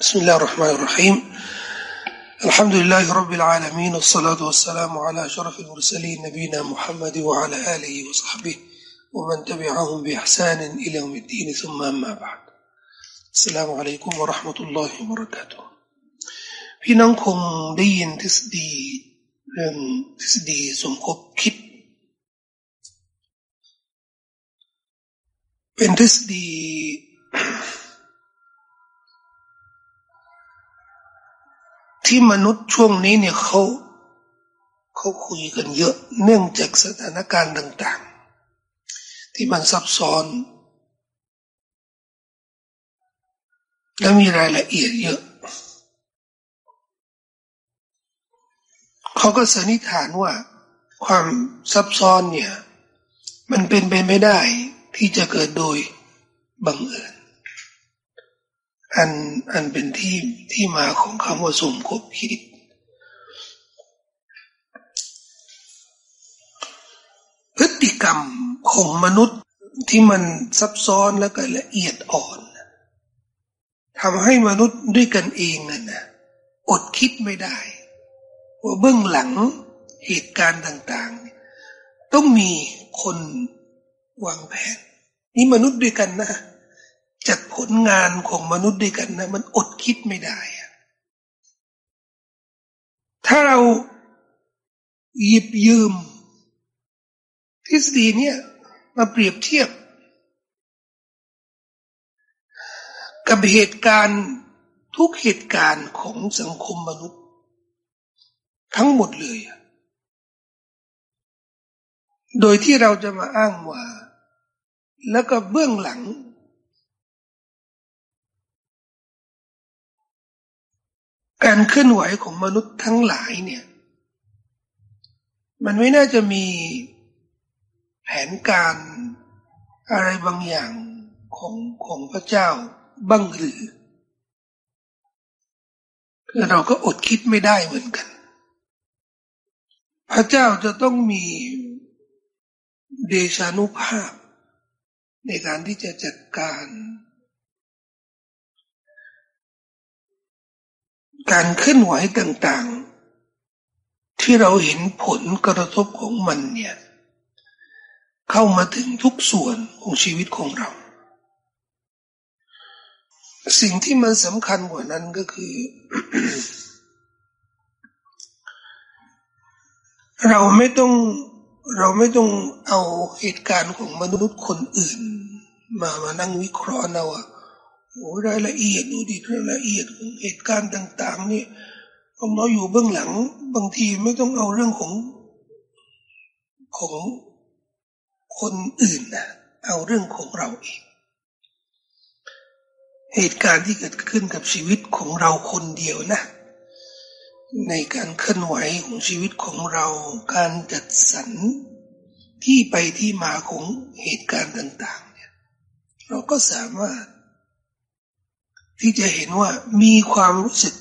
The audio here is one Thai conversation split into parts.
بسم الله الرحمن الرحيم الحمد لله رب العالمين والصلاة والسلام على شرف المرسلين نبينا محمد وعلى آله وصحبه ومن تبعهم بإحسان إلى يوم الدين ثم أما بعد السلام عليكم ورحمة الله وبركاته พี่น้องคงได้ยินทฤษฎีเรื่องทฤษฎีสมคบคิดเป็นทฤษฎี ที่มนุษย์ช่วงนี้เนี่ยเขาเขาคุยกันเยอะ เนื่องจากสถานการณ์ต่าง ๆ ที่มันซับซ้อน และมีรายละเอียดเยอะ เขาก็สันนิษฐานว่า ความซับซ้อนเนี่ย มันเป็นไปไม่ได้ที่จะเกิดโดยบังเอิญ อันอันเป็นที่ที่มาของคำว่าสมคบคิด พฤติกรรมของมนุษย์ที่มันซับซ้อนและก็ละเอียดอ่อนทำให้มนุษย์ด้วยกันเองนั่นนะอดคิดไม่ได้ ว่าเบื้องหลังเหตุการณ์ต่างๆ ต้องมีคนวางแผน นี่มนุษย์ด้วยกันนะ จากผลงานของมนุษย์ด้วยกันนะมันอดคิดไม่ได้ ถ้าเราหยิบยืม ทฤษฎีเนี่ยมาเปรียบเทียบ กับเหตุการณ์ทุกเหตุการณ์ของสังคมมนุษย์ ทั้งหมดเลย โดยที่เราจะมาอ้างว่า แล้วก็เบื้องหลัง การเคลื่อนไหวของมนุษย์ทั้งหลายเนี่ย มันไม่น่าจะมีแผนการอะไรบางอย่างของของพระเจ้าบ้างหรือ คือเราก็อดคิดไม่ได้เหมือนกัน พระเจ้าจะต้องมีเดชานุภาพ ในการที่จะจัดการ การเคลื่อนไหวต่างๆ ที่เราเห็นผลกระทบของมันเนี่ย เข้ามาถึงทุกส่วนของชีวิตของเรา สิ่งที่มันสำคัญกว่านั้นก็คือ เราไม่ต้องเราไม่ต้องเอาเหตุการณ์ของมนุษย์คนอื่น มามานั่งวิเคราะห์นะว่า โอ้รายละเอียดดูดิรายละเอียดของเหตุการณ์ต่าง ๆ นี่ผมเราอยู่เบื้องหลัง บางทีไม่ต้องเอาเรื่องของของคนอื่นนะเอาเรื่องของเราเองเหตุการณ์ที่เกิดขึ้นกับชีวิตของเราคนเดียวนะ ในการเคลื่อนไหวของชีวิตของเราการจัดสรรที่ไปที่มาของเหตุการณ์ต่าง ๆ เนี่ยเราก็สามารถ ที่จะเห็นว่ามีความรู้สึก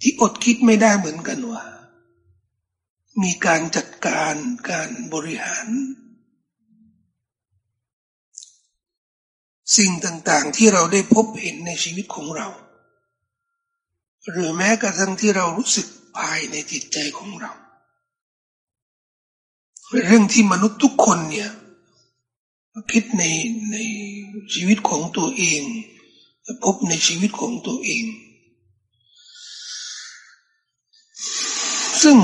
ที่อดคิดไม่ได้เหมือนกันว่า มีการจัดการการบริหาร สิ่งต่างๆที่เราได้พบเห็นในชีวิตของเรา หรือแม้กระทั่งที่เรารู้สึกภายในจิตใจของเรา เรื่องที่มนุษย์ทุกคนเนี่ยคิดในในชีวิตของตัวเอง พบในชีวิตของตัวเอง ซึ่ง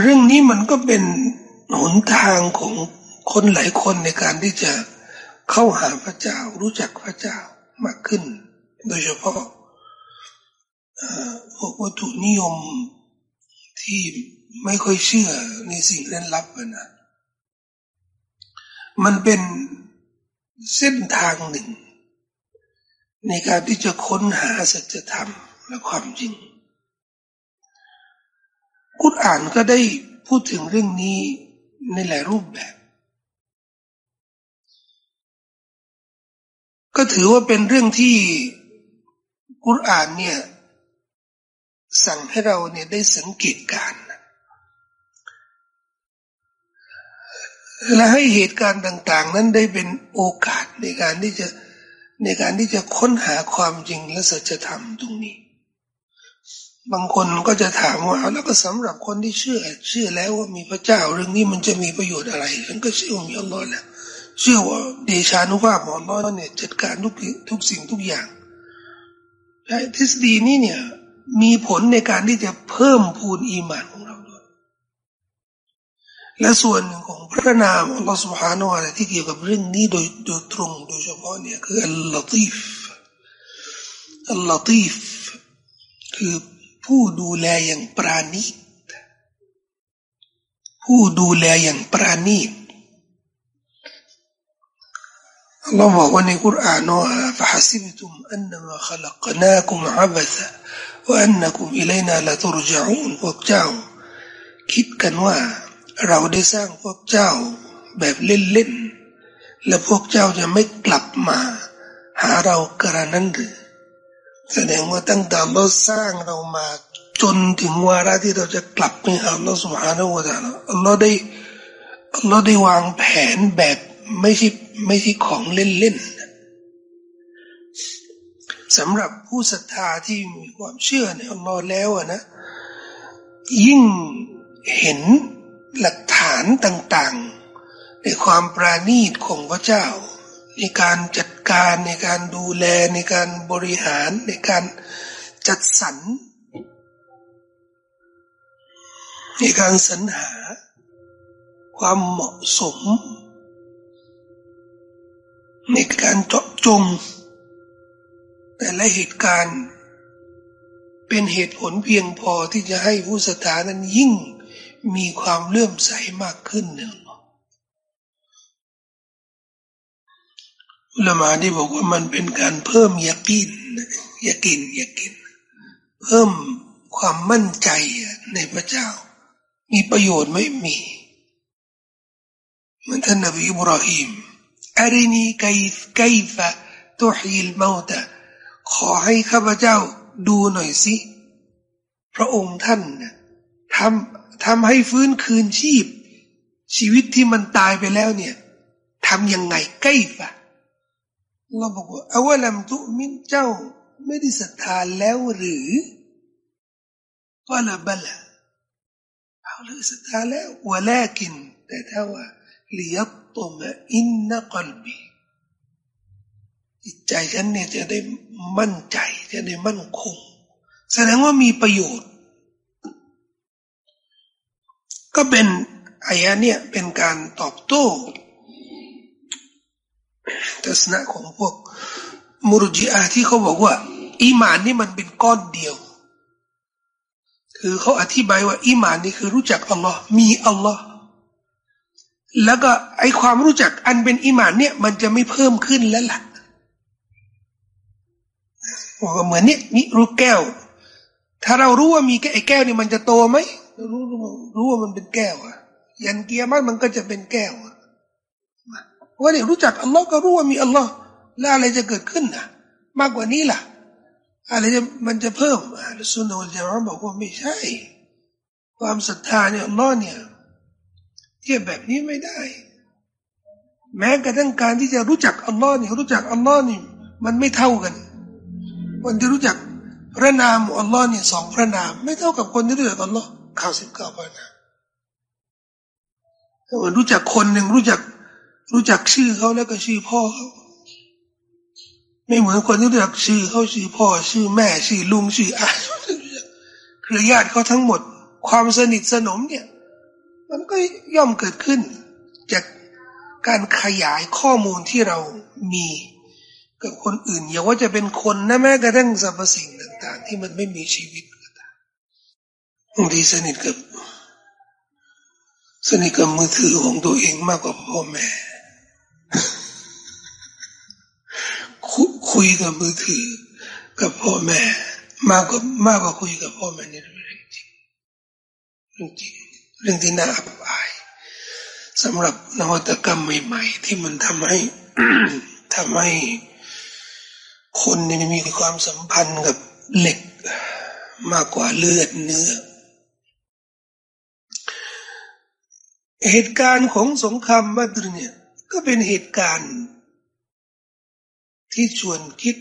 เรื่องนี้มันก็เป็นหนทางของคนหลายคนในการที่จะเข้าหาพระเจ้า รู้จักพระเจ้ามากขึ้น โดยเฉพาะพวกวัตถุนิยมที่ไม่ค่อยเชื่อในสิ่งเล่นลับนะมันเป็นเส้นทางหนึ่ง ในการที่จะค้นหาสัจธรรมและความจริง กุรอ่านก็ได้พูดถึงเรื่องนี้ในหลายรูปแบบ ก็ถือว่าเป็นเรื่องที่กุรอ่านเนี่ยสั่งให้เราเนี่ยได้สังเกตการและให้เหตุการณ์ต่าง ๆ นั้นได้เป็นโอกาสในการที่จะ ในการที่จะค้นหาความจริงและสัจธรรมตรงนี้ บางคนก็จะถามว่าแล้วก็สำหรับคนที่เชื่อ เชื่อแล้วว่ามีพระเจ้าเรื่องนี้มันจะมีประโยชน์อะไรฉันก็เชื่อว่ามีอัลลอฮ์แหละเชื่อว่าเดชานุภาพของอัลลอฮ์เนี่ยจัดการทุกทุกสิ่งทุกอย่างทฤษฎีนี้เนี่ยมีผลในการที่จะเพิ่มพูนอีมานของ และส่วนหนึ่งของพระนามอัลลอฮ์สุฮาโนะอะไรที่เกี่ยวกับเรื่องนี้โดยโดยตรงโดยเฉพาะเนี่ยคืออัลลอตีฟอัลลอตีฟคือผู้ดูแลอย่างปราณีตผู้ดูแลอย่างปราณีตเราบอกว่าในคุรานว่าฟะฮัสิบตุมอันนมาขลักนาคุมอับะซะว่าอันนัคุมอิเลนาละตุรจาอูนพวกเจ้าคิดกันว่า เราได้สร้างพวกเจ้าแบบเล่นๆ และพวกเจ้าจะไม่กลับมา หาเรากระนั้นหรือแสดงว่าตั้งแต่เราสร้างเรามาจนถึงวาระที่เราจะกลับไปหาอัลลอฮฺสุบฮานาอูตะลาได้อัลลอฮ์ได้วางแผนแบบไม่ใช่ไม่ใช่ของเล่นๆสำหรับผู้ศรัทธาที่มีความเชื่อในอัลลอฮ์แล้วนะยิ่งเห็น หลักฐานต่างๆ ในความปราณีตของพระเจ้า ในการจัดการในการดูแลในการบริหารในการจัดสรรในการสรรหา ความเหมาะสม ในการเจาะจง แต่ละเหตุการณ์ เป็นเหตุผลเพียงพอที่จะให้ผู้ศรัทธานั้นยิ่ง มีความเลื่อมใสมากขึ้นเนี่ยละมาที่บอกว่ามันเป็นการเพิ่มยากินยากินยากิน เพิ่มความมั่นใจในพระเจ้า มีประโยชน์ไม่มีเหมือนท่านนบีอิบราฮิมอารินีไกไกฟะตุฮีลมาตะขอให้ข้าพเจ้าดูหน่อยสิ พระองค์ท่านทำ ทำให้ฟื้นคืนชีพ ชีวิตที่มันตายไปแล้วเนี่ยทำยังไงไกล้ฟะเราบอกว่าอาวลัมตุมินเจ้าไม่ได้ศรัทธาแล้วหรือก็ละบละเอาเลยศรัทธาแล้วว่าแลกิน แต่ถ้าว่าลียบตมอินนักลบีจิตใจฉันเนี่ยจะได้มั่นใจจะได้มั่นคง แสดงว่ามีประโยชน์ ก็เป็นอายะเนี่ยเป็นการตอบโต้ทัศนะของพวกมุรจิอาที่เขาบอกว่า อีมานนี่มันเป็นก้อนเดียว คือเขาอธิบายว่า อีมานนี่คือรู้จักอัลลอฮ์มีอัลลอฮ์แล้วก็ไอความรู้จักอันเป็นอิมานเนี่ย มันจะไม่เพิ่มขึ้นแล้วล่ะเหมือนเนี่ยนี่รู้แก้ว ถ้าเรารู้ว่ามีแก้ไอแก้วนี่มันจะโตไหม รู้รู้ว่ามันเป็นแก้วอะยันเกียร์มันมันก็จะเป็นแก้วอะว่าเนี่ยรู้จักอัลลอฮ์ก็รู้ว่ามีอัลลอฮ์แล้วอะไรจะเกิดขึ้นนะมากกว่านี้ล่ะ อะไรจะมันจะเพิ่มอะสุนทรจะร้องบอกว่าไม่ใช่ ความศรัทธาเนี่ยอัลลอฮ์เนี่ยเทียบแบบนี้ไม่ได้ แม้กระทั่งการที่จะรู้จักอัลลอฮ์เนี่ยรู้จักอัลลอฮ์นี่มันไม่เท่ากัน คนที่รู้จักพระนามอัลลอฮ์เนี่ยสองพระนาม ไม่เท่ากับคนที่รู้จักอัลลอฮ์ ข้าสิบเก้าพระนามรู้จักคนหนึ่งรู้จัก รู้จักชื่อเขาแล้วก็ชื่อพ่อเขาไม่เหมือนคนที่รู้จักชื่อเขาชื่อพ่อ ชื่อแม่ชื่อลุงชื่ออาเครือญาติเขาทั้งหมด ความสนิทสนมเนี่ย มันก็ย่อมเกิดขึ้น จากการขยายข้อมูลที่เรามีกับคนอื่นอย่าว่าจะเป็นคนนะแม้กระทั่งสรรพสิ่งต่าง ๆ ที่มันไม่มีชีวิต ก็ตามบางทีสนิทกับ สนิทกับมือถือของตัวเองมากกว่าพ่อแม่ คุยกับมือถือ กับพ่อแม่ มากกว่ามากกว่าคุยกับพ่อแม่นี่เรื่องจริงเรื่องจริงเรื่องที่น่าอับอายสำหรับนวัตกรรมใหม่ ๆ ที่มันทำให้ทำให้คนนี่มีความสัมพันธ์กับเหล็กมากกว่าเลือดเนื้อ เหตุการณ์ของสงครามบัตรเนี่ย ก็เป็นเหตุการณ์ ที่ชวนคิด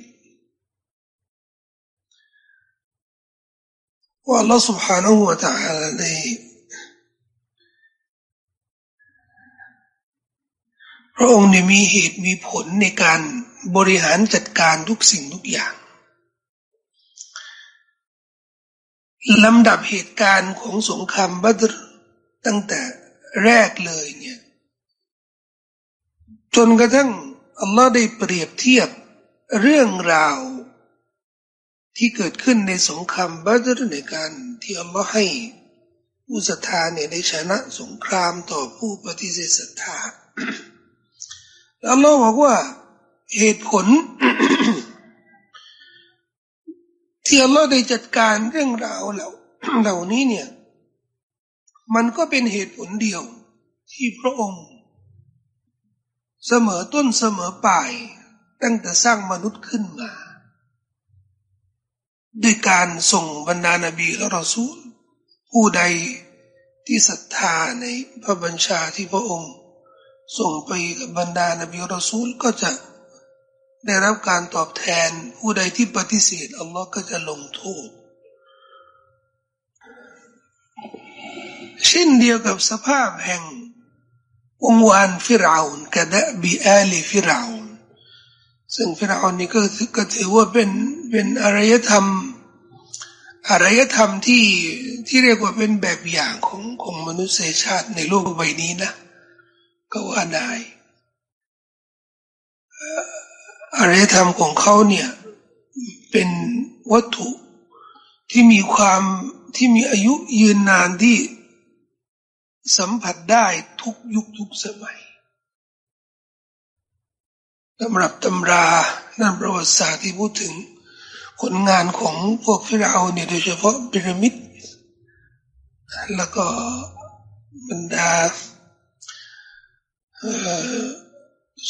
ว่า Allah سبحانه และ تعالى ได้พระองค์เนี่ยมีเหตุมีผลในการบริหารจัดการทุกสิ่งทุกอย่างลำดับเหตุการณ์ของสงครามบัตรตั้งแต่ แรกเลยเนี่ย จนกระทั่งอัลลอฮ์ได้เปรียบเทียบเรื่องราวที่เกิดขึ้นในสงครามบัตรในการที่อัลลอฮ์ให้ผู้ศรัทธาเนี่ยได้ชนะสงครามต่อผู้ปฏิเสธศรัทธาอัลลอฮ์บอกว่าเหตุผล ที่อัลลอฮ์ได้จัดการเรื่องราวเหล่าเหล่านี้เนี่ย มันก็เป็นเหตุผลเดียวที่พระองค์ เสมอต้นเสมอปลายตั้งแต่สร้างมนุษย์ขึ้นมา ด้วยการส่งบรรดานาบีและรอซูล ผู้ใดที่ศรัทธาในพระบัญชาที่พระองค์ ส่งไปกับบรรดานาบีรอซูลก็จะได้รับการตอบแทนผู้ใดที่ปฏิเสธอัลลอฮ์ก็จะลงโทษ เช่นเดียวกับสภาพแห่งองค์วานฟิรอาวนกระดะบีอาลีฟิรอาวนซึ่งฟิรอาวนนี่ก็ก็ถือว่าเป็นเป็นอารยธรรมอารยธรรมที่ที่เรียกว่าเป็นแบบอย่างของของมนุษยชาติในโลกใบนี้นะ ก็ว่าได้อารยธรรมของเขาเนี่ยเป็นวัตถุที่มีความที่มีอายุยืนนานที่ สัมผัสได้ทุกยุคทุกสมัยตำรับตำรานั่นประวัติศาสตร์ที่พูดถึงผลงานของพวกฟิราเนี่ยโดยเฉพาะพีระมิด แล้วก็บรรดา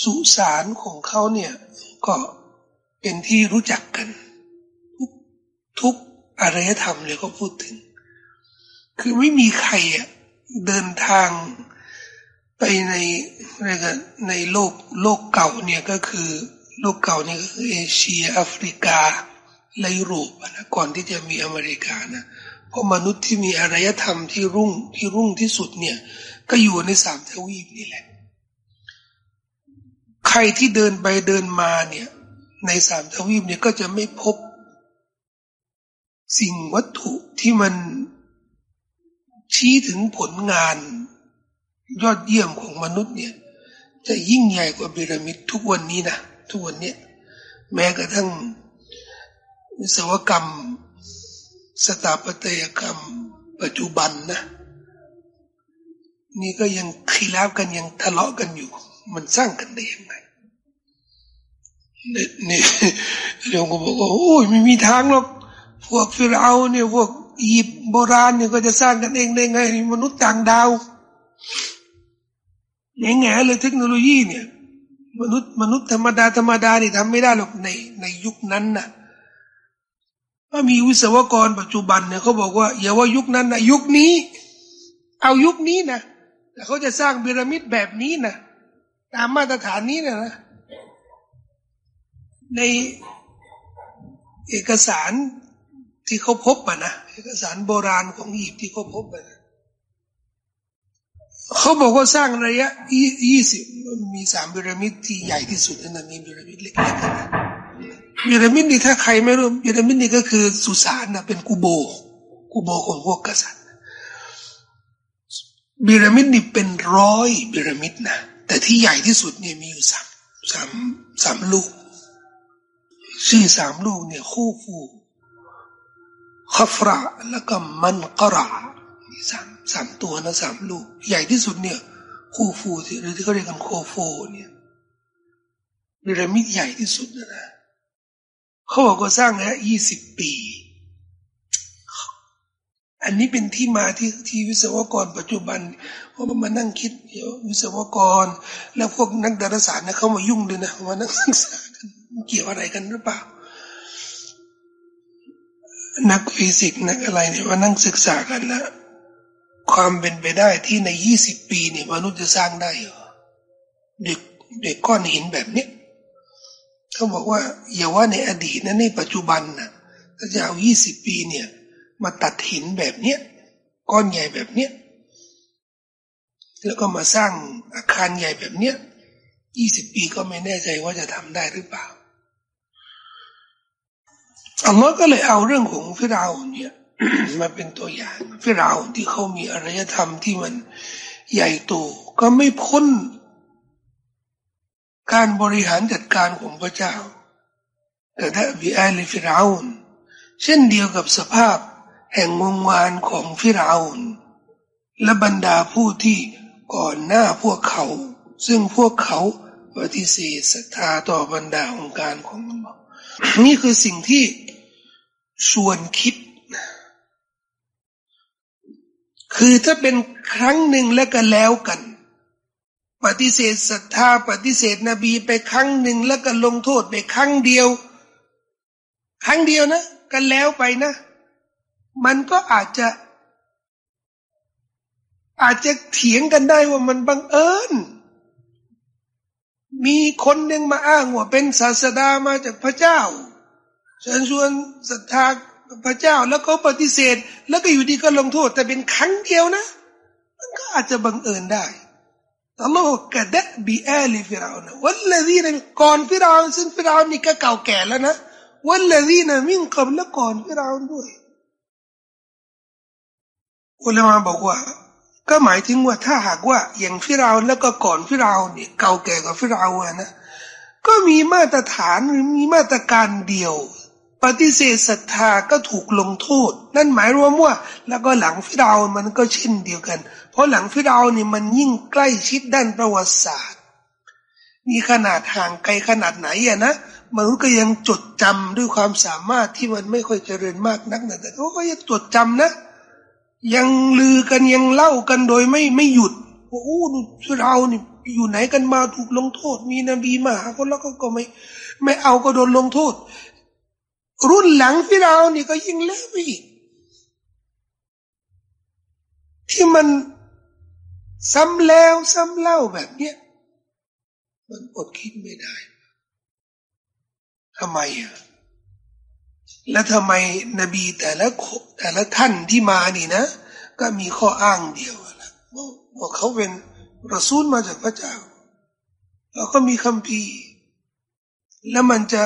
สุสานของเขาเนี่ยก็เป็นที่รู้จักกัน ทุกทุกอารยธรรมเลยก็พูดถึง คือไม่มีใครอะ เดินทางไปในอะไรกันในโลกโลกเก่าเนี่ยก็คือโลกเก่าเนี่ยก็คือเอเชียแอฟริกาและยุโรปนะก่อนที่จะมีอเมริกานะเพราะมนุษย์ที่มีอารยธรรมที่รุ่งที่รุ่งที่สุดเนี่ยก็อยู่ในสามทวีปนี่แหละ ใครที่เดินไปเดินมาเนี่ยในสามทวีปเนี่ยก็จะไม่พบ สิ่งวัตถุที่มัน ชี้ถึงผลงานยอดเยี่ยมของมนุษย์เนี่ยจะยิ่งใหญ่กว่าพีระมิดทุกวันนี้นะทุกวันเนี้ยแม้กระทั่งวิศวกรรม สถาปัตยกรรม ปัจจุบันนะนี่ก็ยังขีลาบกันยังทะเลาะกันอยู่ มันสร้างกันได้ยังไงเนี่ยเดี๋ยวก็บอกว่าโอ้ยไม่มีทางหรอกพวกฟิรเอาเนี่ยพวก อียิปต์โบราณเนี่ยก็จะสร้างกันเองได้ไง มนุษย์ต่างดาวแง่แง่เลยเทคโนโลยีเนี่ย มนุษย์มนุษย์ธรรมดาธรรมดานี่ทำไม่ได้หรอกในในยุคนั้นนะว่ามีวิศวกรปัจจุบันเนี่ยเขาบอกว่าอย่าว่ายุคนั้นนะยุคนี้ เอายุคนี้นะแต่เขาจะสร้างพีระมิดแบบนี้นะตามมาตรฐานนี้นะนะในเอกสาร ที่เขาพบอะนะเอกสารโบราณของอียิปต์ที่เขาพบอะนะเขาบอกว่าสร้างระยะยี่สิบมีสามพีระมิดที่ใหญ่ที่สุดนั่นมีพีระมิดเล็กๆนะพีระมิดนี่ถ้าใครไม่รู้พีระมิดนี่ก็คือสุสานนะเป็นกูโบกูโบของพวกกษัตริย์พีระมิดนี่เป็นร้อยพีระมิดนะแต่ที่ใหญ่ที่สุดเนี่ยมีอยู่สามสามสามลูก ชื่อสามลูกเนี่ยคู่ฟู ขฟระแล้วก็มันกระสามสามตัวนะสามลูก ใหญ่ที่สุดเนี่ยคูฟูที่หรือที่เขาเรียกกันโคโฟเนี่ยพีระมิดใหญ่ที่สุดนะนะเขาบอกว่าสร้างแล้วยี่สิบปี อันนี้เป็นที่มาที่ที่วิศวกรปัจจุบันเพราะมันมานั่งคิดเดี๋ยววิศวกร แล้วพวกนักดาราศาสตร์นะเขามายุ่งเลยนะมานั่งศึกษากันเกี่ยวอะไรกันหรือเปล่า นักฟิสิกส์นักอะไรเนี่ยมานั่งศึกษากันนะความเป็นไปได้ที่ในยี่สิบปีเนี่ยมนุษย์จะสร้างได้เหรอเด็กเด็กก้อนหินแบบเนี้ยเขาบอกว่าอย่าว่าในอดีตนะในปัจจุบันนะถ้าจะเอายี่สิบปีเนี่ย มาตัดหินแบบเนี้ยก้อนใหญ่แบบเนี้ยแล้วก็มาสร้างอาคารใหญ่แบบเนี้ยยี่สิบปีก็ไม่แน่ใจว่าจะทำได้หรือเปล่า อัลลอฮ์ก็เลยเอาเรื่องของฟิราอุเนี่ยมาเป็นตัวอย่างฟิราอุที่เขามีอารยธรรมที่มันใหญ่โตก็ไม่พ้น การบริหารจัดการของพระเจ้า แต่ถ้าบิอาลิฟิราอุนเช่นเดียวกับสภาพแห่งวงวานของฟิราอุนและบรรดาผู้ที่ก่อนหน้าพวกเขา ซึ่งพวกเขาปฏิเสธศรัทธาต่อบรรดาองค์การของมันนี่คือสิ่งที่ ชวนคิด คือถ้าเป็นครั้งหนึ่งแล้วก็แล้วกัน ปฏิเสธศรัทธา ปฏิเสธนบีไปครั้งหนึ่งแล้วก็ลงโทษไปครั้งเดียว ครั้งเดียวนะกันแล้วไปนะ มันก็อาจจะ อาจจะเถียงกันได้ว่ามันบังเอิญมีคนหนึ่งมาอ้างว่าเป็นศาสดามาจากพระเจ้า เชิญชวนศรัทธาพระเจ้าแล้วก็ปฏิเสธ แล้วก็อยู่ดีก็ลงโทษ แต่เป็นครั้งเดียวนะ มันก็อาจจะบังเอิญได้อัลลอฮ์กระดะบีอาลีฟิรานะวัลลดีนก่อนฟิราอนซึ่งฟิราอนนี่ก็เก่าแก่แล้วนะวัลลดีนมิ่งกับและก่อนฟิราอนด้วยอุลามาบอกว่า ก็หมายถึงว่าถ้าหากว่าอย่างฟิราอนแล้วก็ก่อนฟิราอนเนี่ยเก่าแก่กว่าฟิราอนนะก็มีมาตรฐานหรือมีมาตรการเดียว ปฏิเสธศรัทธาก็ถูกลงโทษ นั่นหมายรวมว่า แล้วก็หลังฟิราอนมันก็เช่นเดียวกัน เพราะหลังฟิราอนนี่มันยิ่งใกล้ชิดด้านประวัติศาสตร์มีขนาดห่างไกลขนาดไหนอะนะมนุษย์ก็ยังจดจำด้วยความสามารถที่มันไม่ค่อยเจริญมากนักนะแต่ก็ยังจดจำนะ ยังลือกันยังเล่ากันโดยไม่ไม่หยุดว่าโอ้เรานี่อยู่ไหนกันมาถูกลงโทษ มีนบีมาหาคนแล้วก็ก็ไม่ ไม่เอาก็โดนลงโทษ รุ่นหลังที่เรานี่ก็ยิ่งเล่ไปอีกที่มันซ้ำแล้วซ้ำเล่าแบบเนี้ยมันอดคิดไม่ได้ทำไมอะแล้วทำไมนบีแต่ละแต่ละท่านที่มานี่นะ ก็มีข้ออ้างเดียวนะว่าเขาเป็นรอซูลมาจากพระเจ้า แล้วก็มีคำพีแล้วมันจะ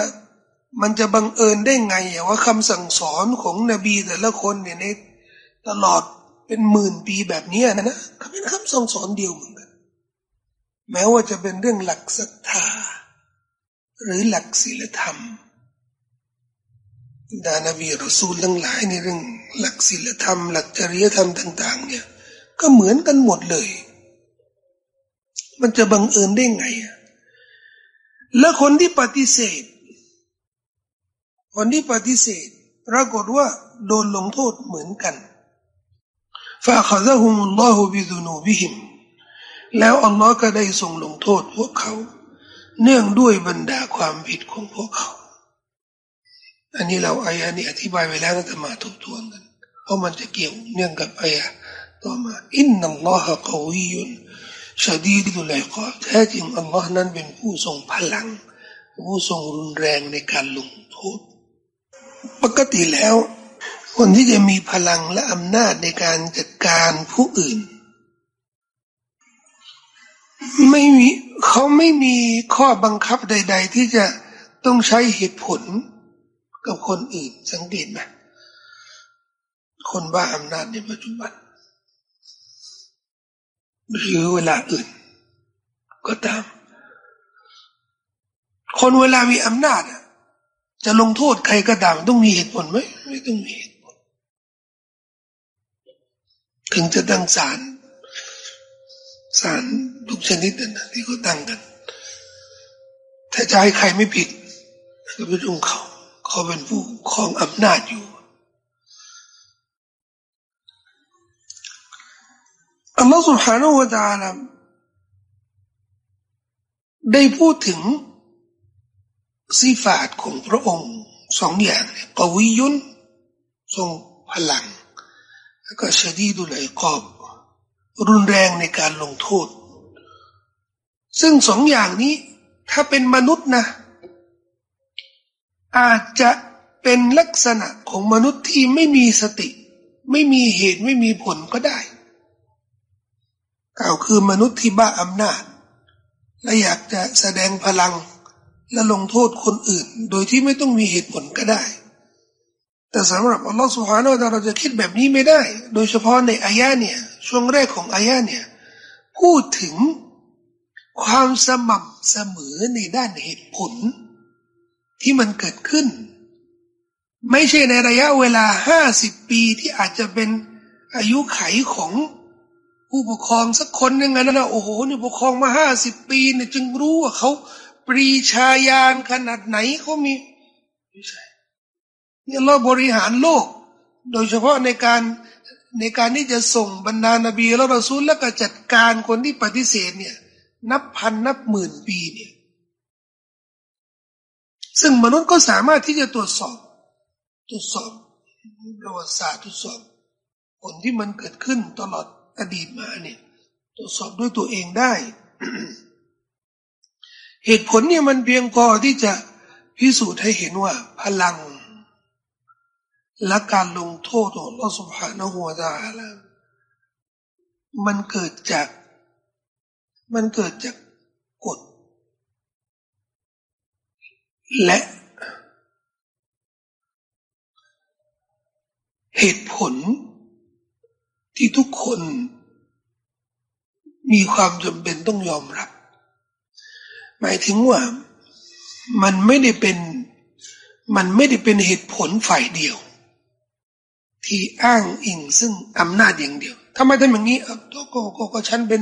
มันจะบังเอิญได้ไงว่าคำสั่งสอนของนบีแต่ละคนเนี่ยในตลอดเป็นหมื่นปีแบบนี้นะนะเป็นคำสั่งสอนเดียวเหมือนกันแม้ว่าจะเป็นเรื่องหลักศรัทธา หรือหลักศีลธรรมดานบีรอซูลทั้งหลายในเรื่องหลักศีลธรรม หลักจริยธรรมต่าง ๆ เนี่ย ก็เหมือนกันหมดเลย มันจะบังเอิญได้ไงอะแล้วคนที่ปฏิเสธ คนที่ปฏิเสธ ปรากฏว่าโดนลงโทษเหมือนกันฟาขะซะฮุมุลลอฮุบิดุนูบิฮิม แล้วอัลลอฮ์ก็ได้ทรงลงโทษพวกเขา เนื่องด้วยบรรดาความผิดของพวกเขา อันนี้เราอายะนี้อธิบายไว้แล้วแต่มาทบทวนกัน เพราะมันจะเกี่ยวเนื่องกับอายะต่อมาอินนัลลอฮะกวียุนชดีดุลัยกอแท้จริงอัลลอฮ์นั้นเป็นผู้ทรงพลัง ผู้ทรงรุนแรงในการลงโทษ ปกติแล้ว คนที่จะมีพลังและอำนาจในการจัดการผู้อื่น ไม่มีเขาไม่มีข้อบังคับใด ๆ ที่จะต้องใช้เหตุผลกับคนอื่นสังเกตไหมคนบ้าอำนาจในปัจจุบันหรือเวลาอื่น ก็ตาม คนเวลามีอำนาจ จะลงโทษใครก็ตามต้องมีเหตุผลไหมไม่ต้องมีเหตุผลถึงจะตั้งศาลศาลทุกชนิดนะที่เขาตั้งกัน ถ้าจะให้ใครไม่ผิดก็ไปต้องเขาเขาเป็นผู้ครองอำนาจอยู่อัลลอฮฺ سبحانه และ تعالى ได้พูดถึง สีฟาดของพระองค์สองอย่างกวิยุนทรงพลัง แล้วก็ชดีดุไลกอบ รุนแรงในการลงโทษ ซึ่งสองอย่างนี้ถ้าเป็นมนุษย์นะ อาจจะเป็นลักษณะของมนุษย์ที่ไม่มีสติ ไม่มีเหตุไม่มีผลก็ได้กล่าวคือมนุษย์ที่บ้าอำนาจ และอยากจะแสดงพลัง และลงโทษคนอื่น โดยที่ไม่ต้องมีเหตุผลก็ได้ แต่สำหรับอัลลอฮฺสุฮานาเราจะคิดแบบนี้ไม่ได้ โดยเฉพาะในอายะเนี่ย ช่วงแรกของอายะเนี่ยพูดถึงความสม่ำเสมอในด้านเหตุผล ที่มันเกิดขึ้น ไม่ใช่ในระยะเวลาห้าสิบปีที่อาจจะเป็นอายุไขของผู้ปกครองสักคนหนึ่งนะโอ้โหนี่ปกครองมาห้าสิบปีเนี่ยจึงรู้ว่าเขา ปรีชาญาณขนาดไหนเขามีไม่ใช่เนี่เราบริหารโลก โดยเฉพาะในการในการที่จะส่งบรรดานาบีและรอซูลแล้วก็จัดการคนที่ปฏิเสธเนี่ย นับพันนับหมื่นปีเนี่ย ซึ่งมนุษย์ก็สามารถที่จะตรวจสอบ ตรวจสอบประวัติศาสตร์ตรวจสอบผลที่มันเกิดขึ้นตลอดอดีตมาเนี่ย ตรวจสอบด้วยตัวเองได้ เหตุผลเนี่ยมันเพียงพอที่จะพิสูจน์ให้เห็นว่าพลัง และการลงโทษของลอสุภาณหัวตาลมันเกิดจาก มันเกิดจากกฎ และ เหตุผลที่ทุกคนมีความจำเป็นต้องยอมรับ หมายถึงว่ามันไม่ได้เป็นมันไม่ได้เป็นเหตุผลฝ่ายเดียว ที่อ้างอิงซึ่งอำนาจอย่างเดียวทำไมทำอย่างนี้ก็ก็ก็ก็ฉันเป็น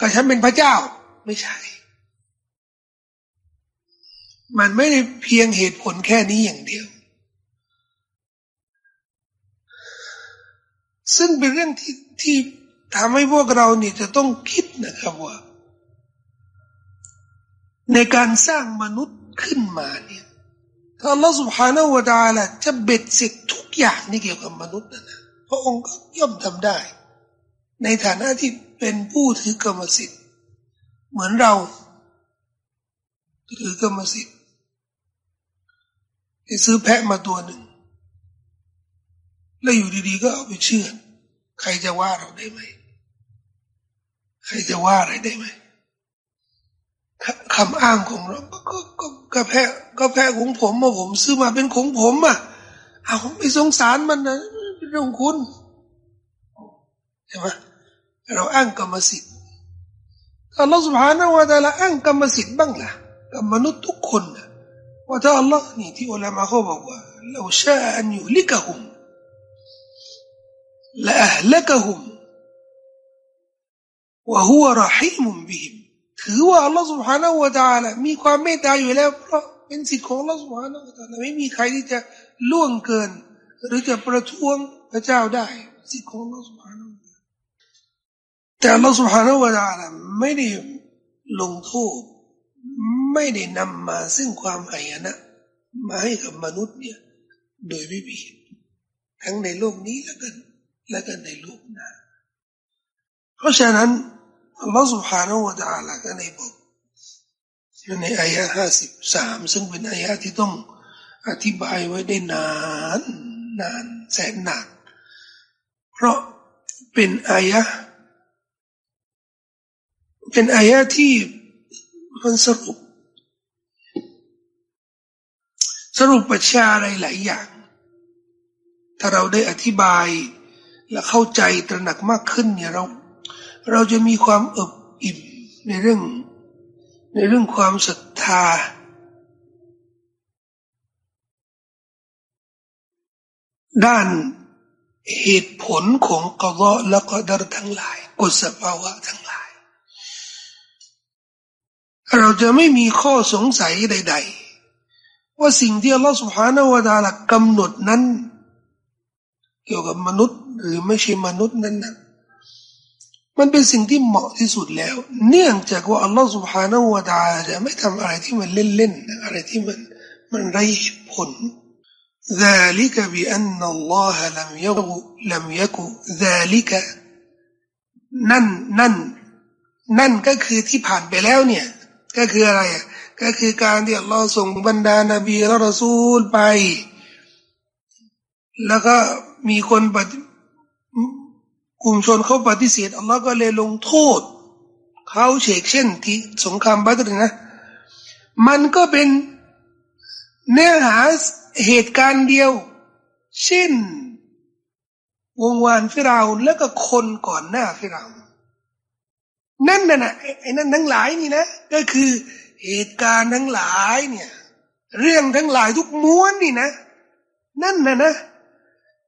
ก็ฉันเป็นพระเจ้า ไม่ใช่ มันไม่ได้เพียงเหตุผลแค่นี้อย่างเดียว ซึ่งเป็นเรื่องที่ที่ทำให้พวกเราเนี่ยจะต้องคิดนะครับว่า ในการสร้างมนุษย์ขึ้นมาเนี่ยถ้าอัลลอฮฺ سبحانه และ تعالى จะเบ็ดเสร็จทุกอย่างนี่เกี่ยวกับมนุษย์นะนะพระองค์ก็ย่อมทำได้ ในฐานะที่เป็นผู้ถือกรรมสิทธิ์ เหมือนเรา ถือกรรมสิทธิ์ไปซื้อแพะมาตัวหนึ่งแล้วอยู่ดีๆก็เอาไปเชื่อใครจะว่าเราได้ไหม ใครจะว่าอะไรได้ไหม คำอ้างของเราก็ก็ก็ก็แพะก็แพะของผมมาผมซื้อมาเป็นของผมอะเอาไม่สงสารมันนะเป็นเรื่องคุณใช่ไหมเราอ้างกรรมสิทธิ์อัลลอฮฺสุบฮานาวะตาละอ้างกรรมสิทธิ์บ้างล่ะกับมนุษย์ทุกคนนะว่าถ้าอัลลอฮ์นี่ที่อัลามะเขาบอกว่าเราชาอันอยู่ลิกะฮุมละอัลกะฮุมวะฮุวะรหิมุมบิฮิม ถือว่าอัลลอฮฺสุบฮานาอูตาละมีความเมตตาอยู่แล้ว เพราะเป็นสิทธิของอัลลอฮฺสุบฮานาอูตาละไม่มีใครที่จะล่วงเกิน หรือจะประท้วงพระเจ้าได้ สิทธิของอัลลอฮฺสุบฮานาอูตาแต่อัลลอฮฺสุบฮานาอูตาละไม่ได้ลงโทษไม่ได้นำมาซึ่งความหายนะมาให้กับมนุษย์เนี่ย โดยบิบีทั้งในโลกนี้แล้วกัน และกันในโลกหน้าเพราะฉะนั้น อัลลอฮฺ سبحانه และ تعالى ก็ในบอกอยู่ในอายะห้าสิบสามซึ่งเป็นอายะที่ต้องอธิบายไว้ได้นานนานแสนนาน เพราะเป็นอายะเป็นอายะที่มันสรุป สรุปปัญญาอะไรหลายอย่าง ถ้าเราได้อธิบายและเข้าใจตระหนักมากขึ้นเนี่ยเรา เราจะมีความอิบอิ่มในเรื่อง ในเรื่องความศรัทธา ด้านเหตุผลของกอลและกอดรทั้งหลายกฎสภาวะทั้งหลาย เราจะไม่มีข้อสงสัยใด ๆ ว่าสิ่งที่อัลลอฮฺสุฮานาวะตาลกำหนดนั้น เกี่ยวกับมนุษย์หรือไม่ใช่มนุษย์นั้นนะ มันเป็นสิ่งที่เหมาะที่สุดแล้ว เนื่องจากว่าอัลลอฮฺ سبحانه และ تعالى จะไม่ทำอะไรที่มันเล่นๆอะไรที่มันมันไร้ผล ذلك بأن الله لم يكن لم يكن ذلك นั่นนั่นนั่นก็คือที่ผ่านไปแล้วเนี่ย ก็คืออะไรอ่ะ ก็คือการที่อัลลอฮ์ส่งบรรดานาบีและรอซูลไป แล้วก็มีคนปฏิ กลุ่มชนเขาปฏิเสธอัลลอฮ์ก็เลยลงโทษเขาเฉกเช่นที่สงครามบัตรนะ มันก็เป็นเนื้อหาเหตุการณ์เดียว เช่น วงวานฟิราอุแล้วก็คนก่อนหน้าฟิราอุนั่นน่ะไอ้นั่นทั้งหลายนี่นะก็คือเหตุการณ์ทั้งหลายเนี่ย เรื่องทั้งหลายทุกม้วนนี่นะ นั่นน่ะนะ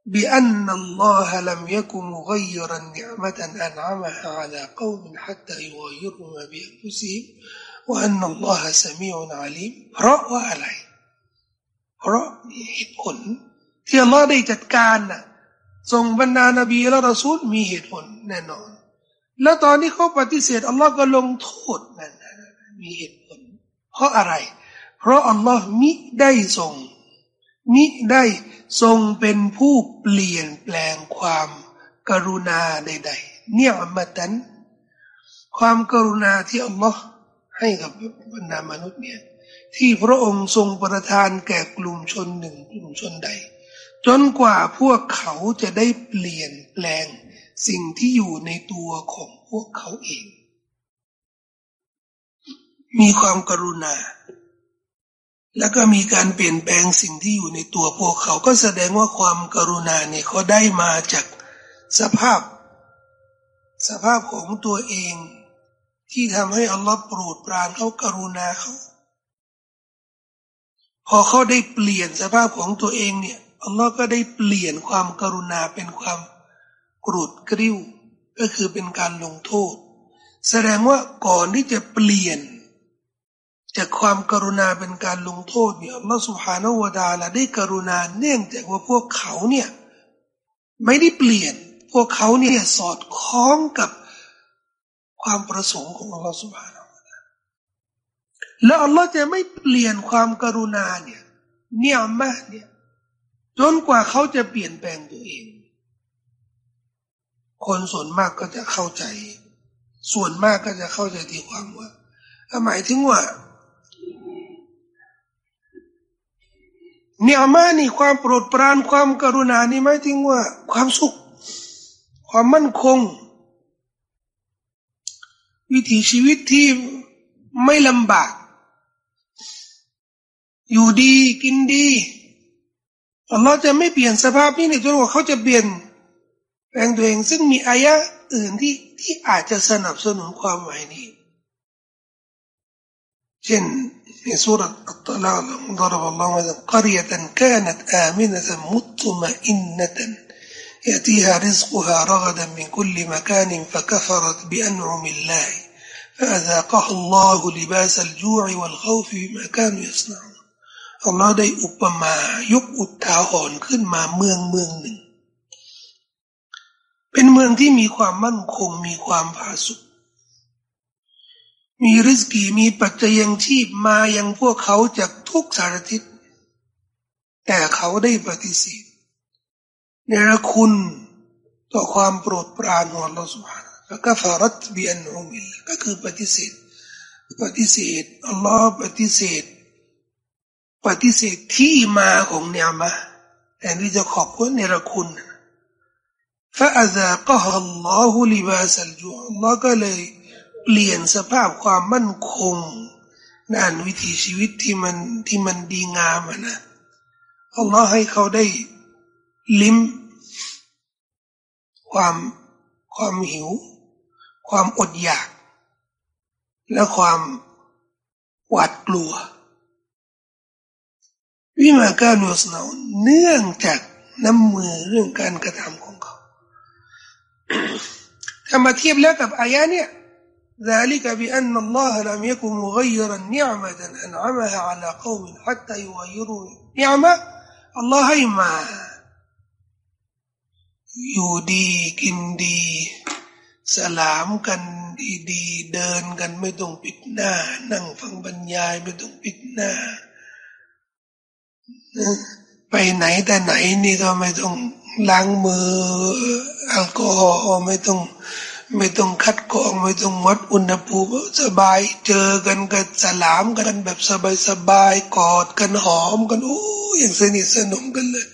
بأن الله لم يكن مغيرا نعمة أنعمها على قوم حتى يغيروا ما بأنفسهم وأن الله سميع عليم เพราะว่าอะไรเพราะเหตุผลที่อัลลอฮ์ได้จัดการน่ะส่งบรรดานบีและรอซูลมีเหตุผลแน่นอน แล้วตอนที่เขาปฏิเสธอัลลอฮ์ก็ลงโทษนั่นมีเหตุผล เพราะอะไร เพราะอัลลอฮ์มิได้ส่งมิได้ ทรงเป็นผู้เปลี่ยนแปลงความกรุณาใดๆเนี่ยอมตัน ความกรุณาที่อัลลอฮ์ให้กับบรรดามนุษย์เนี่ยที่พระองค์ทรงประทานแก่กลุ่มชนหนึ่งกลุ่มชนใด จนกว่าพวกเขาจะได้เปลี่ยนแปลงสิ่งที่อยู่ในตัวของพวกเขาเอง มีความกรุณา แล้วก็มีการเปลี่ยนแปลงสิ่งที่อยู่ในตัวพวกเขา ก็แสดงว่าความกรุณาเนี่ยเขาได้มาจากสภาพ สภาพของตัวเอง ที่ทำให้อัลลอฮ์โปรดปรานเขากรุณาเขาพอเขาได้เปลี่ยนสภาพของตัวเองเนี่ยอัลลอฮ์ก็ได้เปลี่ยนความกรุณาเป็นความกรุดกริ้ว ก็คือเป็นการลงโทษ แสดงว่าก่อนที่จะเปลี่ยน จากความกรุณาเป็นการลงโทษเนี่ยอัลลอฮฺสุฮานาวดาละได้กรุณาเนื่องจากว่าพวกเขาเนี่ยไม่ได้เปลี่ยน พวกเขาเนี่ยสอดคล้องกับความประสงค์ของอัลลอฮฺสุบฮานาวดาแล้วอัลลอฮฺจะไม่เปลี่ยนความกรุณาเนี่ยเนี่ยมากเนี่ยจนกว่าเขาจะเปลี่ยนแปลงตัวเอง คนส่วนมากก็จะเข้าใจ ส่วนมากก็จะเข้าใจที่ความว่าหมายถึงว่า เนี่ยมานี่ความโปรดปรานความกรุณานี่หมายถึงว่า ความสุข ความมั่นคง วิถีชีวิตที่ไม่ลำบาก อยู่ดีกินดีอัลลอฮ์จะไม่เปลี่ยนสภาพนี้ในจนกว่าเขาจะเปลี่ยนแปลงตัวเองซึ่งมีอายะอื่นที่ที่อาจจะสนับสนุนความหมายนี้ เช่น في سورة الطلاق ضرب الله مثلا قرية كانت آمنة مطمئنة يأتيها رزقها رغدا من كل مكان فكفرت بأنعم الله فأذاقها الله لباس الجوع والخوف بما كانوا يصنعون อัลลอฮ์ได้อุปมายกอุทาหรณ์ขึ้นมาเมืองเมืองหนึ่ง เป็นเมืองที่มีความมั่นคงมีความผาสุก มีริสกีมีปัจจัยยังชีพมายังพวกเขาจากทุกสารทิศ แต่เขาได้ปฏิเสธเนรคุณต่อความโปรดปรานของอัลลอฮฺสุบฮานแล้วก็ฟารัตบีอันอุมิลก็คือปฏิเสธ ปฏิเสธอัลลอฮ์ปฏิเสธ ปฏิเสธที่มาของเนียมะแทนที่จะขอบคุณเนรคุณฟาอัลกะฮัลลอฮุลิบาสัลจูอัลลอฮ์ก็เลย เปลี่ยนสภาพความมั่นคงด้านวิถีชีวิตที่มันที่มันดีงามนะอัลลอฮ์ให้เขาได้ลิ้ม ความความหิว ความอดอยาก และความหวาดกลัว วิมาการนุสนาเนื่องจากน้ำมือเรื่องการกระทำของเขาถ้ามาเทียบแล้วกับอายะเนี่ย ذلك بأن الله لم يكن مغيرا نعمة أنعمها على قوم حتى يغيروا نعمة الله ให้มาอยู่ดีกินดี สลามกันดีๆเดินกันไม่ต้องปิดหน้า นั่งฟังบรรยายไม่ต้องปิดหน้า ไปไหนแต่ไหนนี่ก็ไม่ต้องล้างมือแอลกอฮอล์ไม่ต้อง ไม่ต้องคัดกรองไม่ต้องวัดอุณหภูมิสบาย เจอกันก็สลามกันแบบสบายสบายกอดกันหอมกันโอ้อย่างสนิทสนมกันเลย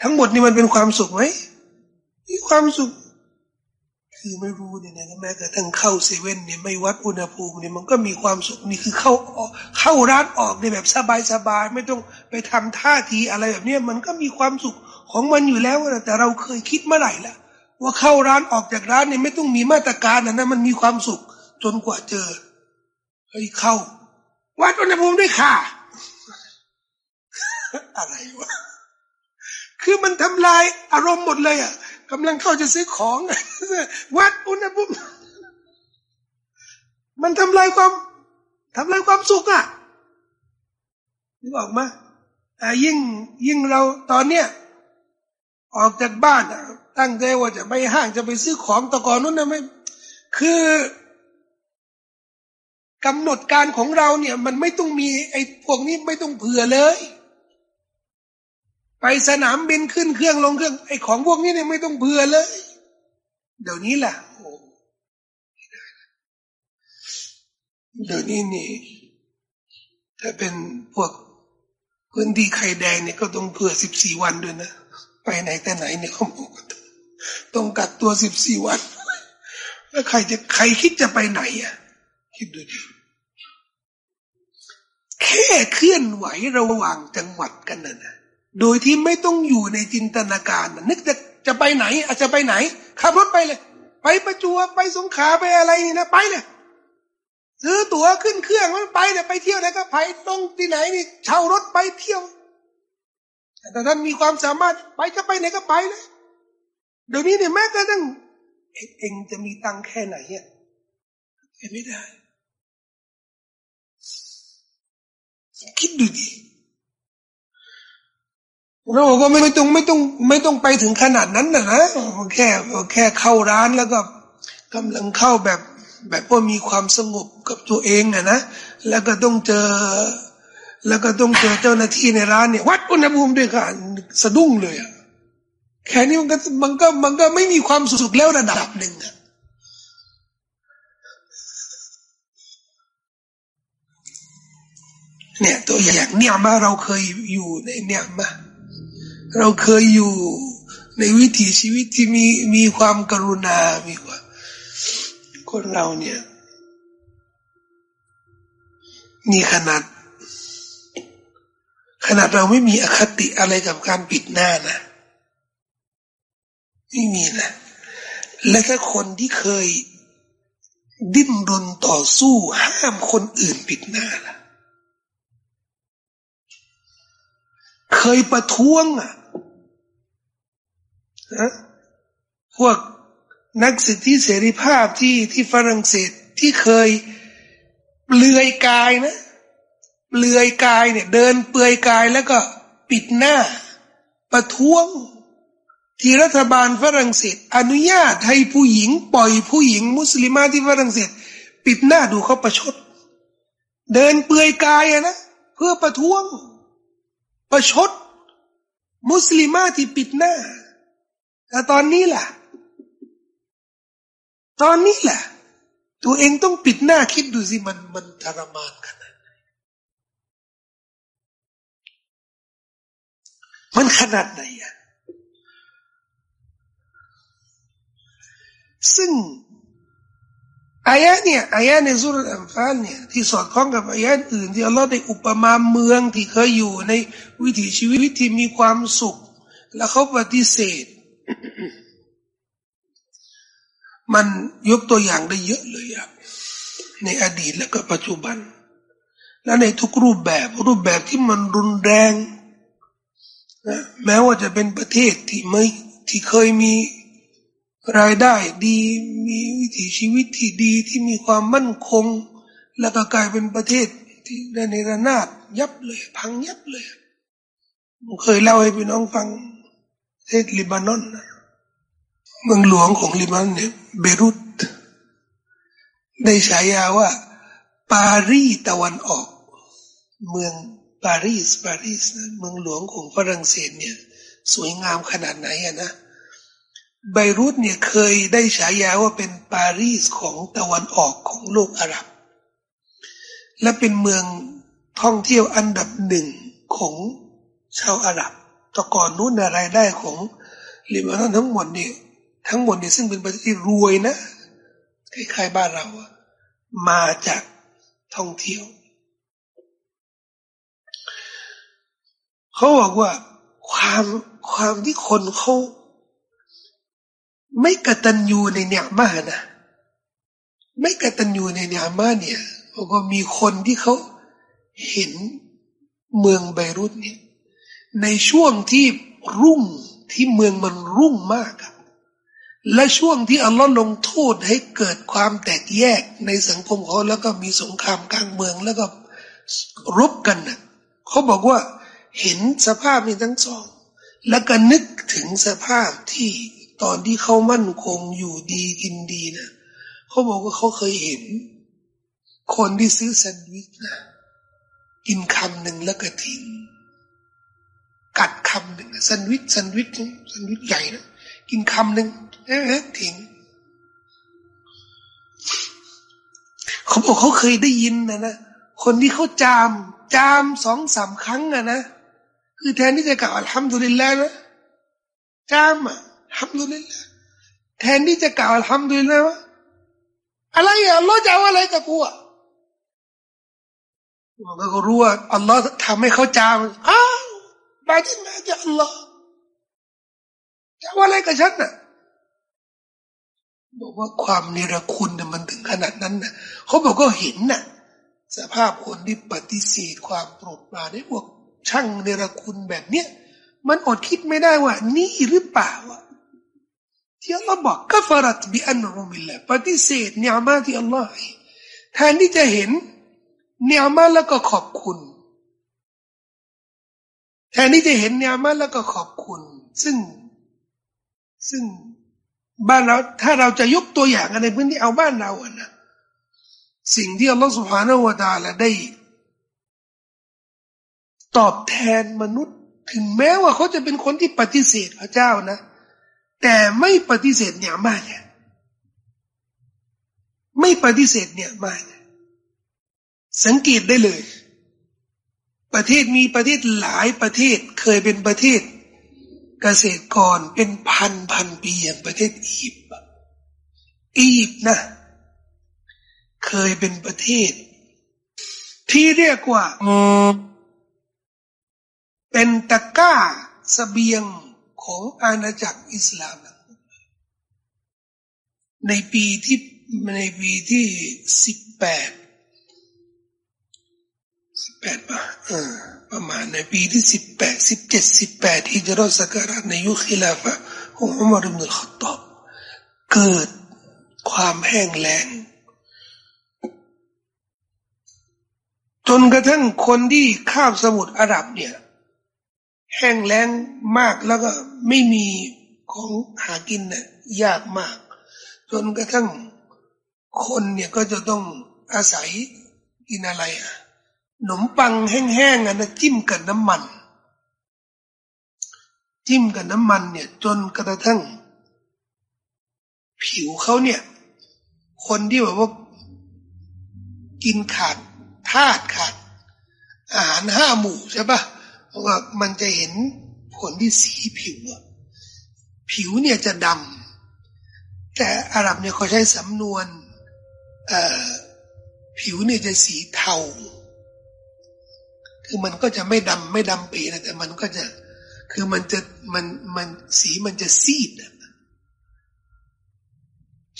ทั้งหมดนี่มันเป็นความสุขไหมมีความสุข คือไม่รู้เนี่ยนะแม้กระทั่งเข้าเซเว่นเนี่ยไม่วัดอุณหภูมิเนี่ยมันก็มีความสุขนี่คือเข้าออกเข้าร้านออกในแบบสบายสบายไม่ต้องไปทำท่าทีอะไรแบบนี้มันก็มีความสุขของมันอยู่แล้วนะแต่เราเคยคิดเมื่อไหร่ละ ว่าเข้าร้านออกจากร้านเนี่ยไม่ต้องมีมาตรการนะนะมันมีความสุขจนกว่าเจอเฮ้ยเข้า วัดอุณหภูมิด้วยค่ะ อะไรวะคือมันทำลายอารมณ์หมดเลยอะกำลังเข้าจะซื้อของ วัดอุณหภูมิมันทำลายความทำลายความสุขอะนึกออกมาอ่ายิ่งยิ่งเราตอนเนี้ยออกจากบ้าน ตั้งใจว่าจะไปห้างจะไปซื้อของตะกอนนู้นนะไม่คือกำหนดการของเราเนี่ย มันไม่ต้องมีไอ้พวกนี้ไม่ต้องเผื่อเลย ไปสนามบินขึ้นเครื่องลงเครื่องไอ้ของพวกนี้เนี่ยไม่ต้องเผื่อเลย เดี๋ยวนี้แหละโอ้เดี๋ยวนี้นี่ถ้าเป็นพวกพื้นที่ไข่แดงเนี่ยก็ต้องเผื่อสิบสี่วันด้วยนะ ไปไหนแต่ไหนเนี่ยเขาบอก ต้องกักตัวสิบสี่วัน แล้วใครจะใครคิดจะไปไหนอะ คิดดูดิแค่เคลื่อนไหวระหว่างจังหวัดกันน่ะนะโดยที่ไม่ต้องอยู่ในจินตนาการนึกจะจะไปไหน อาจจะไปไหนขับรถไปเลย ไปประจวบไปสงขลาไปอะไรนี่นะไปเลยซื้อตั๋วขึ้นเครื่องมันไปเลยไปเที่ยวไหนก็ไปตรงที่ไหนนี่เช่ารถไปเที่ยวแต่ท่านมีความสามารถไปจะไปไหนก็ไปเลย เดี๋ยวนี้เนี่ยแม้กระทั่งเองจะมีตังแค่ไหนอะไม่ได้ คิดดูดิเราบอกว่าไม่ต้องไม่ต้อง ไม่ต้องไปถึงขนาดนั้นนะนะแค่แค่เข้าร้านแล้วก็กำลังเข้าแบบแบบว่ามีความสงบกับตัวเองนะนะแล้วก็ต้องเจอ แล้วก็ต้องเจอเจ้าหน้าที่ในร้านเนี่ย วัดอุณหภูมิด้วยกันสะดุ้งเลยอะ แค่นี้มันก็มันก็มันก็ไม่มีความสุขแล้วระดับหนึ่งอะเนี่ยตัวอย่างเนี่ยมาเราเคยอยู่ในเนี่ยมาเราเคยอยู่ในวิถีชีวิตที่มีมีความกรุณา มีความคนเราเนี่ยมีขนาด ขนาดเราไม่มีอคติอะไรกับการปิดหน้านะ ไม่มีนะและถ้าคนที่เคยดิ้นรนต่อสู้ห้ามคนอื่นปิดหน้าล่ะ เคยประท้วงอะนะพวกนักสิทธิเสรีภาพที่ที่ฝรั่งเศสที่เคยเปลือยกายนะเปลือยกายเนี่ย เดินเปลือยกายแล้วก็ปิดหน้า ประท้วง ที่รัฐบาลฝรั่งเศสอนุญาตให้ผู้หญิง ปล่อยผู้หญิงมุสลิมาที่ฝรั่งเศส ปิดหน้าดูเขาประชด เดินเปลือยกายนะ เพื่อประท้วง ประชด มุสลิมาที่ปิดหน้าแต่ตอนนี้ล่ะ ตอนนี้ล่ะ ตัวเองต้องปิดหน้าคิดดูสิมันมันทรมานขนาดไหนมันขนาดไหนอะ ซึ่งอายะเนี่ยอายะในสุรอัมฟาลเนี่ยที่สอดคล้องกับอายะอื่น ที่อัลลอฮ์ได้อุปมาเมืองที่เคยอยู่ในวิถีชีวิตที่มีความสุข แล้วเขาปฏิเสธ มันยกตัวอย่างได้เยอะเลยอะในอดีตและก็ปัจจุบัน และในทุกรูปแบบรูปแบบที่มันรุนแรงนะแม้ว่าจะเป็นประเทศที่ไม่ที่เคยมี รายได้ดีมีวิถีชีวิตที่ดีที่มีความมั่นคง แล้วก็กลายเป็นประเทศที่ได้ในระนาดยับเลย พังยับเลยผมเคยเล่าให้พี่น้องฟังประเทศลิบานอนเมืองหลวงของลิบานอนเนี่ยเบรุตได้ฉายาว่า ปารีตะวันออก เมืองปารีสปารีสนะเมืองหลวงของฝรั่งเศสเนี่ย สวยงามขนาดไหนอะนะ ไบรุตเนี่ยเคยได้ฉายาว่าเป็นปารีสของตะวันออกของโลกอาหรับ และเป็นเมืองท่องเที่ยวอันดับหนึ่งของชาวอาหรับต่ก่อนนู้นรายได้ของลิบานอนทั้งหมดเนี่ยทั้งหมดเนี่ยซึ่งเป็นประเทศที่รวยนะคล้ายๆบ้านเรามาจากท่องเที่ยว เขาบอกว่าความความที่คนเขา ไม่กตัญญูในเนี่ยมานะ ไม่กตัญญูในเนี่ยมาเนี่ยก็มีคนที่เขาเห็นเมืองไบรุตเนี่ยในช่วงที่รุ่งที่เมืองมันรุ่งมากอะและช่วงที่อัลลอฮ์ลงโทษให้เกิดความแตกแยกในสังคมเขาแล้วก็มีสงครามกลางเมืองแล้วก็รบกันน่ะเขาบอกว่าเห็นสภาพนี้ทั้งสอง แล้วก็นึกถึงสภาพที่ ตอนที่เขามั่นคงอยู่ดีกินดีนะเขาบอกว่าเขาเคยเห็น คนที่ซื้อแซนด์วิชนะกินคำหนึ่งแล้วก็ทิ้งกัดคำหนึ่งแซนด์วิชแซนด์วิชแซนด์วิชใหญ่นะกินคำหนึ่งเอ๊ะทิ้งเขาบอกเขาเคยได้ยินนะนะคนที่เขาจาม จามสองสามครั้งอะนะคือแทนที่จะกล่าวอัลฮัมดุลิลลาห์นะจามอะ ฮัมดุลิลลาห์แทนที่จะกล่าวอัลฮัมดุลิลลาห์ว่าอะไรอะอัลลอฮ์จะเอาอะไรกับกูอะมันก็รู้ว่าอัลลอฮ์ทำให้เขาจามอ้าวบาดิมาจะอัลลอฮ์จะเอาอะไรกับฉันน่ะบอกว่าความเนรคุณเนี่ยมันถึงขนาดนั้นน่ะเขาบอกก็เห็นน่ะ สภาพคนที่ปฏิเสธความโปรดปรานได้พวกช่างเนรคุณแบบเนี้ยมันอดคิดไม่ได้ว่า นี่หรือเปล่าวะ ที่อัลลอฮ์บอกกฟรัตบิอันรุมิลละปฏิเสธเนียมาที่อัลลอฮ์แทนที่จะเห็นเนียมาแล้วก็ขอบคุณ แทนที่จะเห็นเนียมาแล้วก็ขอบคุณ ซึ่งซึ่งบ้านเราถ้าเราจะยกตัวอย่างในพื้นที่เอาบ้านเราอะนะสิ่งที่อัลลอฮฺสุบฮานวตาละได้ ตอบแทนมนุษย์ ถึงแม้ว่าเขาจะเป็นคนที่ปฏิเสธพระเจ้านะ แต่ไม่ปฏิเสธเนี่ยมากเนี่ยไม่ปฏิเสธเนี่ยมากสังเกตได้เลย ประเทศมีประเทศหลายประเทศเคยเป็นประเทศ เกษตรกรเป็นพันพันปีอย่างประเทศอียิปต์อียิปต์นะ เคยเป็นประเทศ ที่เรียกว่า เป็นตะก้าสเสบียง ของอาณาจักรอิสลามในปีที่ในปีที่สิบแปดสิบแปดป่ะเออประมาณในปีที่สิบแปดสิบเจ็ดสิบแปดฮิจรัสการะในยุคขิลาฟะของอุมารอิบนุลขตตอบ เกิดความแห้งแล้งจนกระทั่งคนที่ข้ามสมุทรอาหรับเนี่ย แห้งแล้งมากแล้วก็ไม่มีของหากินเนี่ยยากมาก จนกระทั่งคนเนี่ยก็จะต้องอาศัยกินอะไรอะขนมปังแห้งๆอะนะจิ้มกับน้ำมัน จิ้มกับน้ำมันเนี่ย จนกระทั่ง ผิวเขาเนี่ย คนที่แบบว่ากินขาดธาตุขาด อาหารห้าหมู่ใช่ปะ เพราะว่ามันจะเห็นผลที่สีผิวผิวเนี่ยจะดำแต่อาหรับเนี่ยเขาใช้สำนวนผิวเนี่ยจะสีเทาคือมันก็จะไม่ดำไม่ดำปีนะแต่มันก็จะคือมันจะมันมันสีมันจะซีด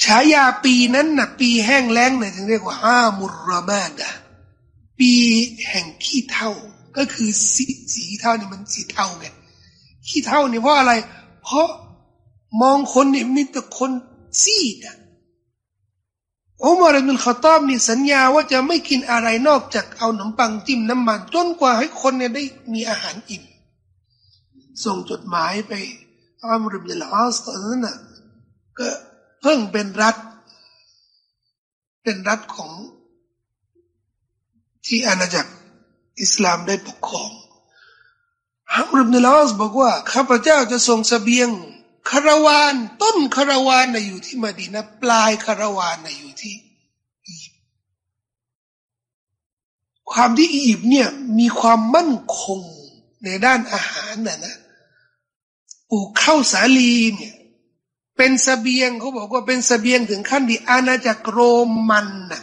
ฉายาปีนั้นนะปีแห้งแล้งเนี่ยถึงเรียกว่าอามุรมาดะปีแห่งขี้เท่า ก็คือสีสีเท่านี่มันสีเท่าไงขี้เท่านี่เพราะอะไร เพราะมองคนเนี่ยมีแต่คนซีดอะอุมารอิบนุลขตอบนี่สัญญาว่าจะไม่กินอะไรนอกจากเอาขนมปังจิ้มน้ำมัน จนกว่าให้คนเนี่ยได้มีอาหารอิ่ม ส่งจดหมายไปอัมรุบิลอาสตอนนั้นน่ะก็เพิ่งเป็นรัฐ เป็นรัฐของที่อาณาจักร อิสลามได้ปกครองอัมรุบิลอสบอกว่าข้าพเจ้าจะส่งสเสบียงคาราวาน ต้นคาราวานนะอยู่ที่มาดีนะปลายคาราวานนะอยู่ที่อียิปต์ความที่อียิปต์เนี่ยมีความมั่นคงในด้านอาหารน่ะนะปลูกข้าวสาลีเนี่ยเป็นสเสบียงเขาบอกว่าเป็นสเสบียงถึงขั้นที่อาณาจักรโรมันนะ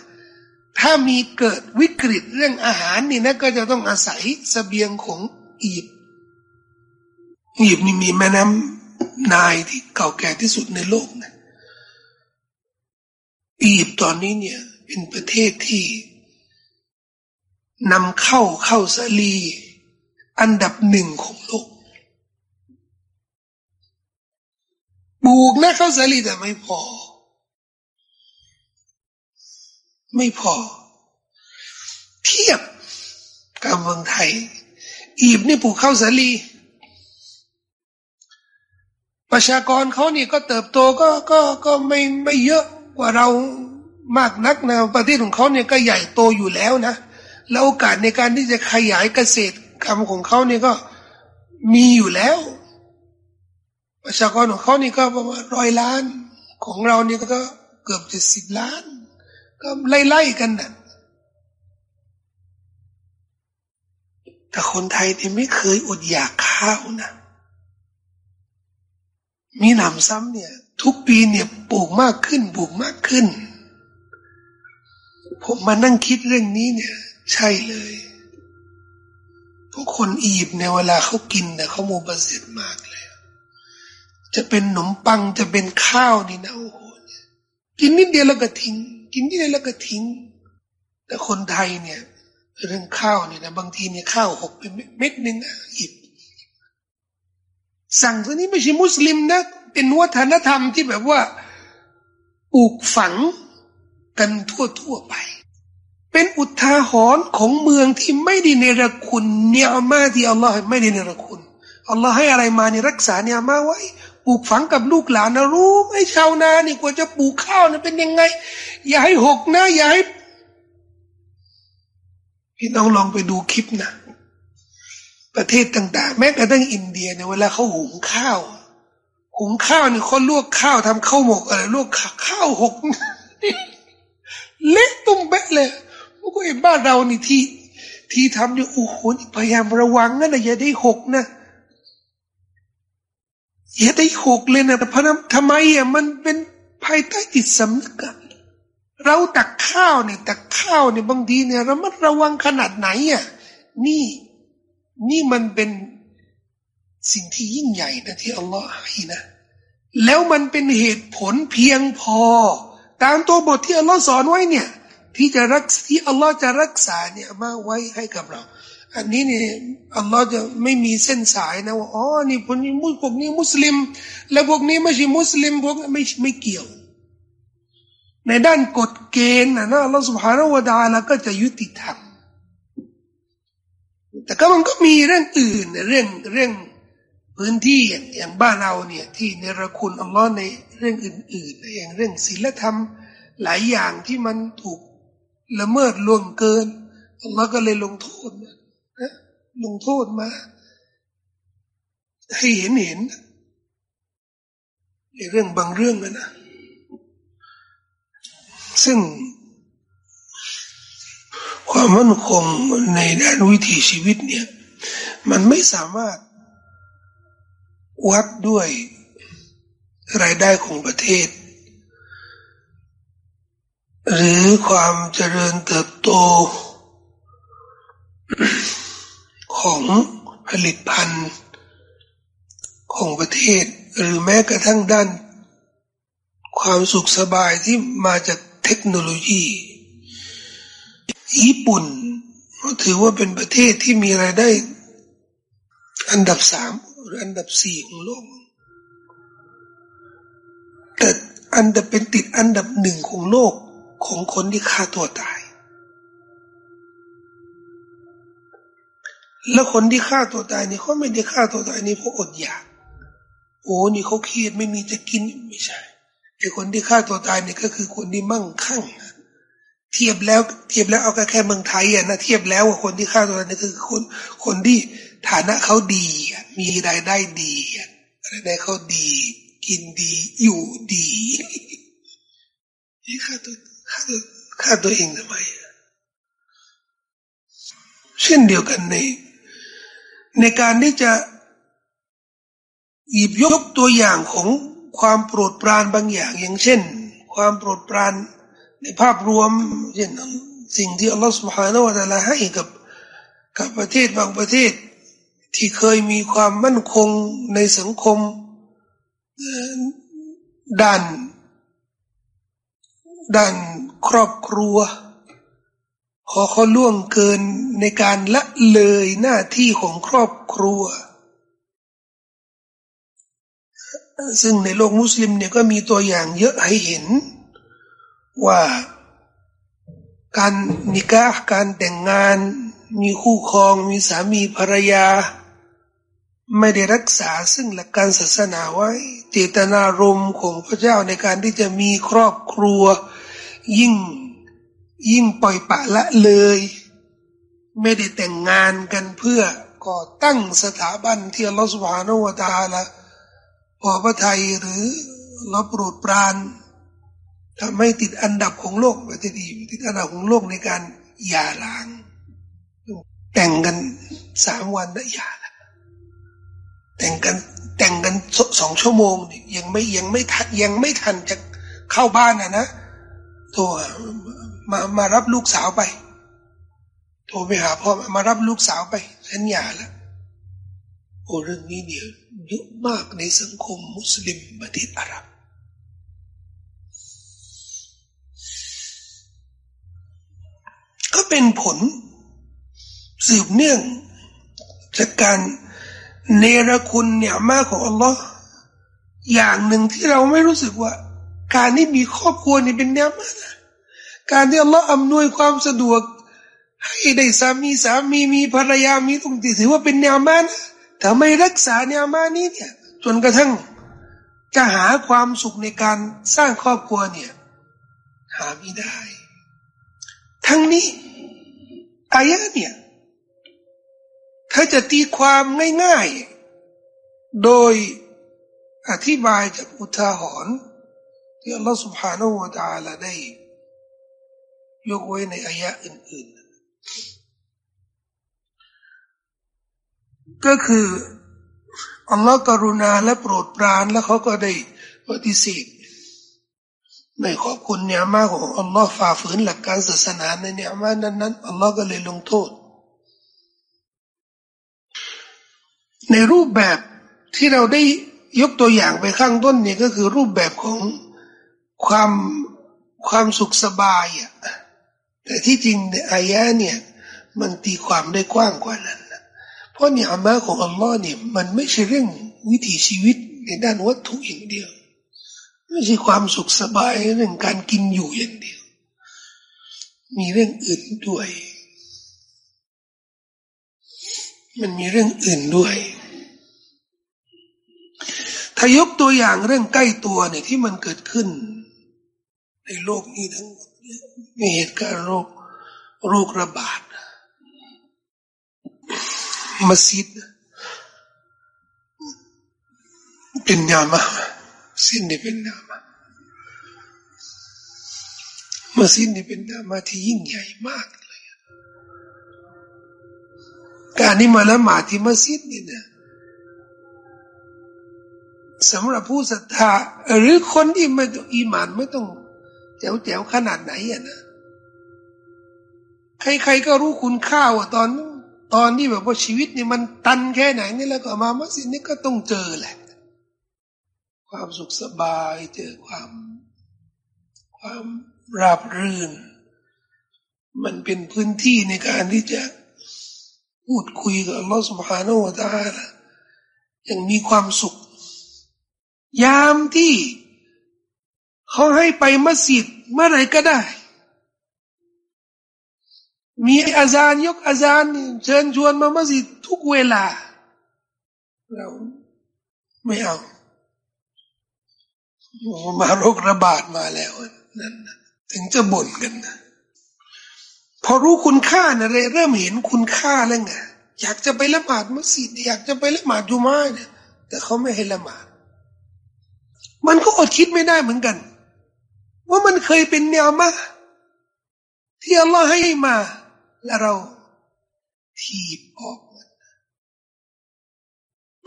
ถ้ามีเกิดวิกฤตเรื่องอาหารนี่นะก็จะต้องอาศัยสเสบียงของอียิปต์อียิปต์นี่มีแม่น้ำนายที่เก่าแก่ที่สุดในโลกนะอียิปต์ตอนนี้เนี่ยเป็นประเทศที่นำเข้าเข้าสาลี อันดับหนึ่งของโลกปลูกนะข้าวสาลีแต่ไม่พอ ไม่พอ เทียบกับเมืองไทย อีบนี่ปลูกข้าวสาลี ประชากรเขานี่ก็เติบโตก็ก็ก็ไม่ไม่เยอะกว่าเรามากนักนะประเทศของเขาเนี่ยก็ใหญ่โตอยู่แล้วนะ แล้วโอกาสในการที่จะขยายเกษตรกรรมของเขาเนี่ยก็มีอยู่แล้ว ประชากรของเขานี่ก็ประมาณร้อยล้าน ของเรานี่ก็เกือบจะสิบล้าน ก็ไล่ๆกันนะ่ะแต่คนไทยนี่ไม่เคยอดอยากข้าวนะ มีหนำซ้ำเนี่ย ทุกปีเนี่ยปลูกมากขึ้นปลูกมากขึ้น ผมมานั่งคิดเรื่องนี้เนี่ย ใช่เลยพวกคนอียิปต์ในเวลาเขากินเนี่ยเขาโมบาเสร็จมากเลย จะเป็นขนมปังจะเป็นข้าวนี่นะโอ้โหกินนิดเดียวแล้วก็ทิ้ง กินเดียวแล้วก็ทิ้ง แต่คนไทยเนี่ย เรื่องข้าวเนี่ยนะบางทีเนี่ยข้าวหกเป็นเม็ดหนึ่งอะหยิบ สั่งตัวนี้ไม่ใช่มุสลิมนะ เป็นวัฒนธรรมที่แบบว่าปลูกฝังกันทั่วทั่วไป เป็นอุทาหรณ์ของเมืองที่ไม่ได้เนรคุณเนี่ยมาที่อัลลอฮ์ไม่ได้เนรคุณอัลลอฮ์ให้อะไรมานี่รักษาเนี่ยมาไว้ ปลูกฝังกับลูกหลานนะรู้ไหมชาวนานี่กว่าจะปลูกข้าวนี่เป็นยังไง อย่าให้หกนะ อย่าให้พี่น้องลองไปดูคลิปนะ ประเทศต่าง ๆ แม้กระทั่งอินเดียเนี่ยเวลาเขาหุงข้าว หุงข้าวเนี่ยเขาลวกข้าวทำข้าวหมกอะไรลวกข้าวหกเล็กตุ้มเป๊ะเลยพวกไอ้บ้านเรานี่ที่ ที่ทำเนี่ยโอ้โหพยายามระวังนะอย่าได้หกนะ อย่าได้หกเลยนะแต่พะทำไมอะมันเป็นภายใต้จิตสำนึกอะเราตักข้าวเนี่ยตักข้าวเนี่ยบางทีเนี่ยระมัดระวังขนาดไหนอะนี่นี่มันเป็นสิ่งที่ยิ่งใหญ่นะที่อัลลอฮ์ให้นะ แล้วมันเป็นเหตุผลเพียงพอ ตามตัวบทที่อัลลอฮ์สอนไว้เนี่ย ที่จะรักที่อัลลอฮ์จะรักษาเนี่ยมาไว้ให้กับเรา อันนี้เนี่ยอัลลอฮ์จะไม่มีเส้นสายนะว่าอ๋อนี่พวกนี้มุสพวกนี้มุสลิม แล้วพวกนี้ไม่ใช่มุสลิมพวกไม่ไม่เกี่ยว ในด้านกฎเกณฑ์นะนะอัลลอฮ์สุบฮานาอูดาละก็จะยุติธรรมแต่ก็มันก็มีเรื่องอื่นเรื่องเรื่องพื้นที่อย่างบ้านเราเนี่ยที่ในระคุณอัลลอฮ์ในเรื่องอื่นๆอย่างเรื่องศีลธรรมหลายอย่างที่มันถูกละเมิดล่วงเกินอัลลอฮ์ก็เลยลงโทษนะ ลงโทษมา ให้เห็นเห็นในเรื่องบางเรื่องนะ ซึ่ง ความมั่นคงในด้านวิถีชีวิตเนี่ย มันไม่สามารถวัดด้วยรายได้ของประเทศ หรือความเจริญเติบโต ของผลิตภัณฑ์ ของประเทศ หรือแม้กระทั่งด้าน ความสุขสบายที่มาจากเทคโนโลยี ญี่ปุ่นก็ถือว่าเป็นประเทศที่มีรายได้ อันดับสามหรืออันดับสี่ของโลกแต่อันดับเป็นติดอันดับหนึ่งของโลกของคนที่ฆ่าตัวตาย แล้วคนที่ฆ่าตัวตายนี่เขาไม่ได้ฆ่าตัวตายนี่เพราะอดอยาก โอ้นี่เขาเครียดไม่มีจะกินไม่ใช่ไอ้คนที่ฆ่าตัวตายนี่ก็คือคนที่มั่งคั่งเทียบแล้วเทียบแล้วเอาแค่เมืองไทยอะนะเทียบแล้วว่าคนที่ฆ่าตัวตายนี่คือคนคนที่ฐานะเขาดีมีรายได้ดีรายได้เขาดี กินดีอยู่ดีฆ่าตัวฆ่าตัวฆ่าตัวเองทำไมเช่นเดียวกันใน การที่จะหยิบยกตัวอย่างของความโปรดปรานบางอย่างอย่างเช่น ความโปรดปรานในภาพรวมเช่นสิ่งที่อัลลอฮฺสุบฮานาวะตะลาให้กับกับประเทศบางประเทศ ที่เคยมีความมั่นคงในสังคมด้านด้านครอบครัว พอเขาล่วงเกินในการละเลยหน้าที่ของครอบครัว ซึ่งในโลกมุสลิมเนี่ยก็มีตัวอย่างเยอะให้เห็น ว่าการนิกาการแต่งงานมีคู่ครองมีสามีภรรยา ไม่ได้รักษาซึ่งหลักการศาสนาไว้เจตนารมณ์ของพระเจ้าในการที่จะมีครอบครัว ยิ่ง ยิ่งปล่อยปะละเลย ไม่ได้แต่งงานกันเพื่อก่อตั้งสถาบันที่อัลลอฮฺสุบฮานาวะตาละพอพระไทยหรือรับโปรดปรานทำให้ติดอันดับของโลกประเทศอีติดอันดับของโลกในการหย่าร้าง แต่งกันสามวันนะหย่าละแต่งกันแต่งกันสองชั่วโมงนี่ยังไม่ยังไม่ทันยังไม่ทันจะเข้าบ้านนะนะตัว มามารับลูกสาวไป โทรไปหาพ่อมารับลูกสาวไปฉันหย่าแล้วโอ้เรื่องนี้เนี่ยเยอะมากในสังคมมุสลิมประเทศอาหรับก็เป็นผลสืบเนื่องจากการเนรคุณเนี่ยมากของอัลลอฮ์อย่างหนึ่งที่เราไม่รู้สึกว่า การที่มีครอบครัวนี่เป็นแนวมาก การที่อัลลอฮ์อำนวยความสะดวก ให้ได้สามีสามีมีภรรยามีตุงติถือว่าเป็นแนวมานะแต่ไม่รักษาแนวมานี้เนี่ยจนกระทั่งจะหาความสุขในการสร้างครอบครัวเนี่ยหาไม่ได้ ทั้งนี้อายะเนี่ยถ้าจะตีความง่ายๆ โดยอธิบายจากอุทาหรณ์ที่อัลลอฮฺ سبحانه และ تعالى ได้ ยกไว้ในอายะอื่น ๆ ก็คืออัลลอฮ์กรุณาและโปรดปรานแล้วเขาก็ได้ปฏิเสธไม่ขอบคุณเนี่ยมาของอัลลอฮ์ฝ่าฝืนหลักการศาสนาในเนี่ยมานั้นๆอัลลอฮ์ก็เลยลงโทษ ในรูปแบบที่เราได้ยกตัวอย่างไปข้างต้นเนี่ยก็คือรูปแบบของความความสุขสบายอะ แต่ที่จริงในอายะเนี่ยมันตีความได้กว้างกว่านั้นนะเพราะเนี่ยอามาของอัลลอฮ์เนี่ยมันไม่ใช่เรื่องวิถีชีวิตในด้านวัตถุอย่างเดียว ไม่ใช่ความสุขสบายเรื่องการกินอยู่อย่างเดียว มีเรื่องอื่นด้วย มันมีเรื่องอื่นด้วยถ้ายกตัวอย่างเรื่องใกล้ตัวเนี่ยที่มันเกิดขึ้น ในโลกนี้ทั้งหมด มีเหตุการณ์โรคโรคระบาด มัสยิดเป็นยามะสิ้นนี่เป็นยามะมัสยิดนี่เป็นยามะที่ยิ่งใหญ่มากเลย การนี้มาละหมาดที่มัสยิดนี่นะสำหรับผู้ศรัทธาหรือคนที่ไม่ต้องอีหมานไม่ต้อง แจ๋วแจ๋วขนาดไหนอะนะใครๆก็รู้คุณค่าว่า ตอนตอนที่แบบว่าชีวิตนี่มันตันแค่ไหนนี่แล้วก็มามัสยิดนี่ก็ต้องเจอแหละ ความสุขสบายเจอความ ความราบรื่น มันเป็นพื้นที่ในการที่จะพูดคุยกับอัลลอฮฺสุบฮานาอูตาละยังมีความสุข ยามที่ เขาให้ไปมัสยิดเมื่อไรก็ได้ มีอาจารย์ยกอาจารย์เชิญชวนมามัสยิดทุกเวลา เราไม่เอามาโรคระบาดมาแล้วนั่นถึงจะบ่นกันนะพอรู้คุณค่านะเริ่มเห็นคุณค่าแล้วไงอยากจะไปละหมาดมัสยิดอยากจะไปละหมาดจุมาเนี่ยแต่เขาไม่ให้ละหมาด มันก็อดคิดไม่ได้เหมือนกัน ว่ามันเคยเป็นเนียมะที่อัลลอฮ์ให้มา และเราทีบออก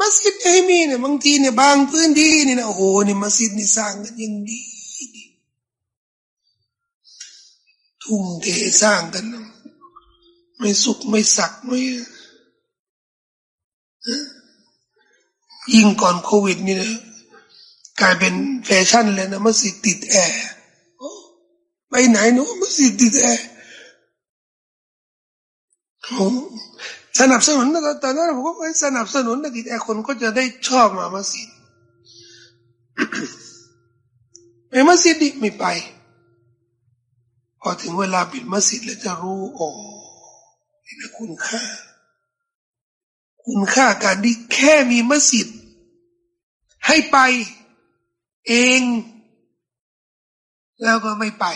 มัสยิดเอมีเนี่ยบางทีเนี่ยบางพื้นที่นี่นะโอ้โหนี่มัสยิดนี่สร้างกันยังดีทุ่มเทสร้างกัน ไม่สุกไม่สักไม่ยิ่งก่อนโควิดนี่นะกลายเป็นแฟชั่นเลยนะมัสยิดติดแอร์ ไปไหนหนูมัสยิดติดแอร์สนับสนุนตอนนั้นผมก็สนับสนุนนะติดแอร์คนก็จะได้ชอบมามัสยิดไปมัสยิดดิไม่ไป พอถึงเวลาปิดมัสยิดแล้วจะรู้โอ้นี่นะคุณค่า คุณค่าการที่แค่มีมัสยิด ให้ไปเอง แล้วก็ไม่ไป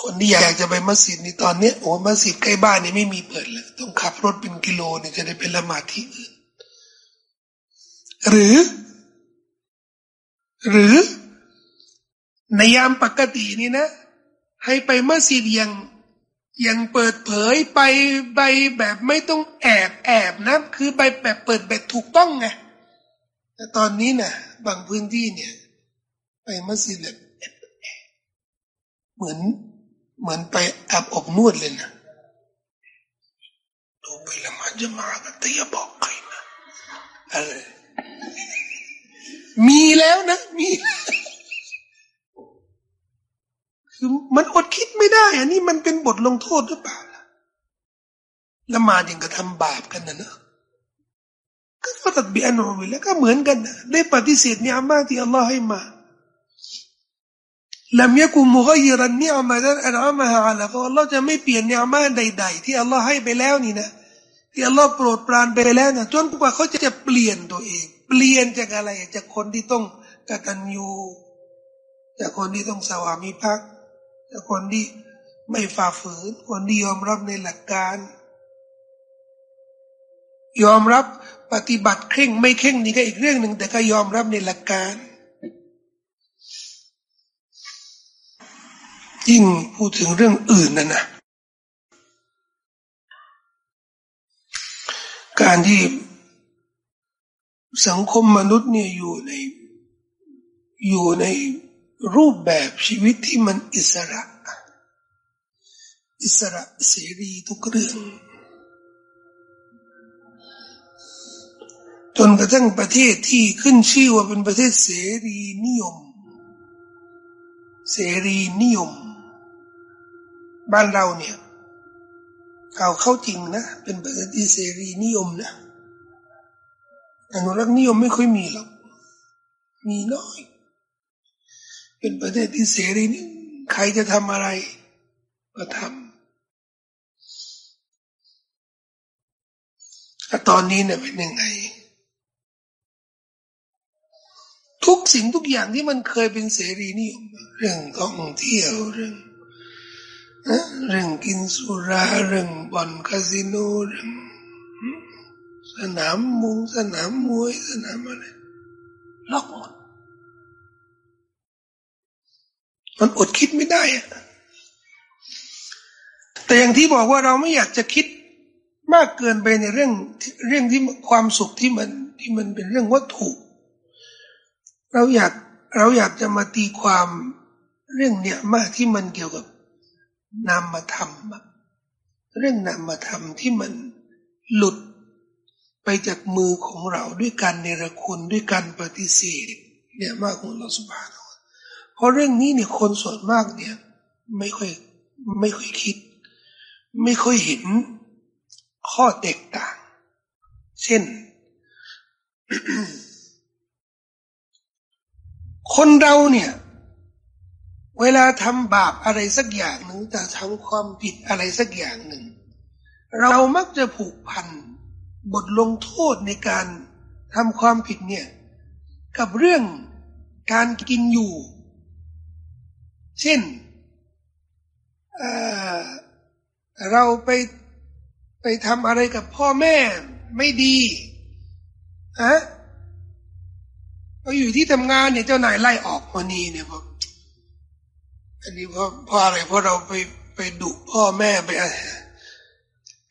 คนที่อยากจะไปมัสยิดนี่ตอนนี้โอ้มัสยิดใกล้บ้านนี่ไม่มีเปิดเลยต้องขับรถเป็นกิโลเนี่ยจะได้เป็นละหมาดที่อื่นหรือ หรือในยามปกตินี่นะ ให้ไปมัสยิดยังยังเปิดเผยไปไปแบบไม่ต้องแอบแอบนะ คือไปแบบเปิดแบบถูกต้องไง แต่ตอนนี้นะ่ะ บางพื้นที่เนี่ย ไปมัสยิดแบบเหมือน เหมือนไปอาบอบนวดเลยนะดูไปละมาจะมากันแต่อย่าบอกใครนะอะไรมีแล้วนะ มีคือมันอดคิดไม่ได้ อันนี้มันเป็นบทลงโทษหรือเปล่าล่ะละมาอย่างกระทำบาปกันนะเนอะ ก็ฟตัดบีอันอวิแล้วก็เหมือนกันนะได้ปฏิเสธเนี่ยมากที่อัลลอฮ์ให้มาลำยกุมุกยรันเนี่ยมาดันอัลอามาฮะอัลลอฮ์อัลลอฮ์จะไม่เปลี่ยนเนี่ยมาใด ๆ ที่อัลลอฮ์ให้ไปแล้วนี่นะที่อัลลอฮ์โปรดปรานไปแล้วนะจนกว่าเขาจะเปลี่ยนตัวเอง เปลี่ยนจากอะไรจากคนที่ต้องกตัญญูจากคนที่ต้องสวามิภักดิ์แต่คนที่ไม่ฝ่าฝืน คนที่ยอมรับในหลักการ ยอมรับ ปฏิบัติเคร่งไม่เคร่งนี่ก็อีกเรื่องหนึ่งแต่ก็ยอมรับในหลักการยิ่งพูดถึงเรื่องอื่นนั่นนะการที่สังคมมนุษย์เนี่ยอยู่ในอยู่ในรูปแบบชีวิตที่มันอิสระ อิสระเสรีทุกเรื่อง จนกระทั่งประเทศที่ขึ้นชื่อว่าเป็นประเทศเสรีนิยม เสรีนิยม บ้านเราเนี่ยเอาวเข้าจริงนะ เป็นประเทศที่เสรีนิยมนะอนุรักษ์นิยมไม่ค่อยมีหรอกมีน้อย เป็นประเทศที่เสรีนี่ใครจะทำอะไร ก็ทำแต่ตอนนี้เนี่ยเป็นยังไง ทุกสิ่งทุกอย่างที่มันเคยเป็นเสรีนิยมเรื่องท่องเที่ยวเรื่องเรื่องกินสุราเรื่องบ่อนคาสิโนเรื่องสนามมุงสนามมวยสนามอะไรล็อกหมดมันอดคิดไม่ได้อะแต่อย่างที่บอกว่าเราไม่อยากจะคิดมากเกินไปในเรื่องเรื่องที่ความสุขที่มันที่มันเป็นเรื่องวัตถุ เราอยากเราอยากจะมาตีความเรื่องเนี้ยมากที่มันเกี่ยวกับนามธรรมเรื่องนามธรรมที่มันหลุดไปจากมือของเราด้วยการเนรคุณด้วยการปฏิเสธเนี่ยมากของเราสุภาพราะเรื่องนี้เนี่ยคนส่วนมากเนี่ย ไม่ค่อยไม่ค่อยคิด ไม่ค่อยเห็นข้อแตกต่าง เช่น คนเราเนี่ย เวลาทำบาปอะไรสักอย่างหนึ่งจะทำความผิดอะไรสักอย่างหนึ่ง เรามักจะผูกพันบทลงโทษในการทำความผิดเนี่ย กับเรื่องการกินอยู่ เช่นเเราไปไปทำอะไรกับพ่อแม่ไม่ดีอะ เราอยู่ที่ทำงานเนี่ยเจ้านายไล่ออกวันนี้เนี่ยพออันนี้เพราะเพราะอะไรเพราะเราไปไปดุพ่อแม่ไปอะไร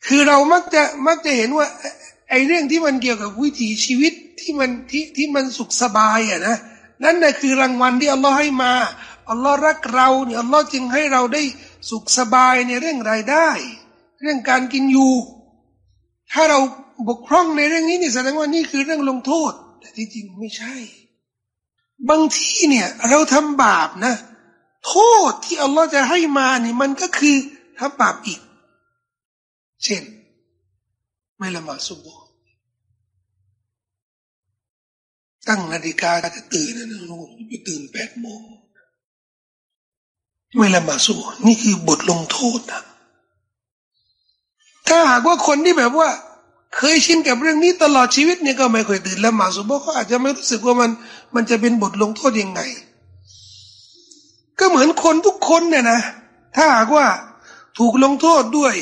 คือเรามักจะมักจะเห็นว่า ไอ้เรื่องที่มันเกี่ยวกับวิถีชีวิตที่มันที่ที่มันสุขสบายอะนะนั่นแหละคือรางวัลที่อัลลอฮ์ให้มาอัลลอฮ์รักเราเนี่ยอัลลอฮ์จึงให้เราได้สุขสบายในเรื่องรายได้ เรื่องการกินอยู่ ถ้าเราบกพร่องในเรื่องนี้นี่แสดงว่านี่คือเรื่องลงโทษ แต่ที่จริงไม่ใช่ บางที่เนี่ย เราทำบาปนะ โทษที่อัลลอฮ์จะให้มานี่มันก็คือทำบาปอีก เช่น ไม่ละหมาดสุบฮ์ตั้งนาฬิกาจะตื่นนะลูกไปตื่นแปดโมงไม่ละหมาดสุบฮ์นี่คือบทลงโทษนะถ้าหากว่าคนที่แบบว่า เคยชินกับเรื่องนี้ตลอดชีวิตเนี่ยก็ไม่เคยตื่นละหมาดสุบฮ์เขาอาจจะไม่รู้สึกว่ามันมันจะเป็นบทลงโทษยังไง ก็เหมือนคนทุกคนเนี่ยนะ ถ้าหากว่าถูกลงโทษด้วย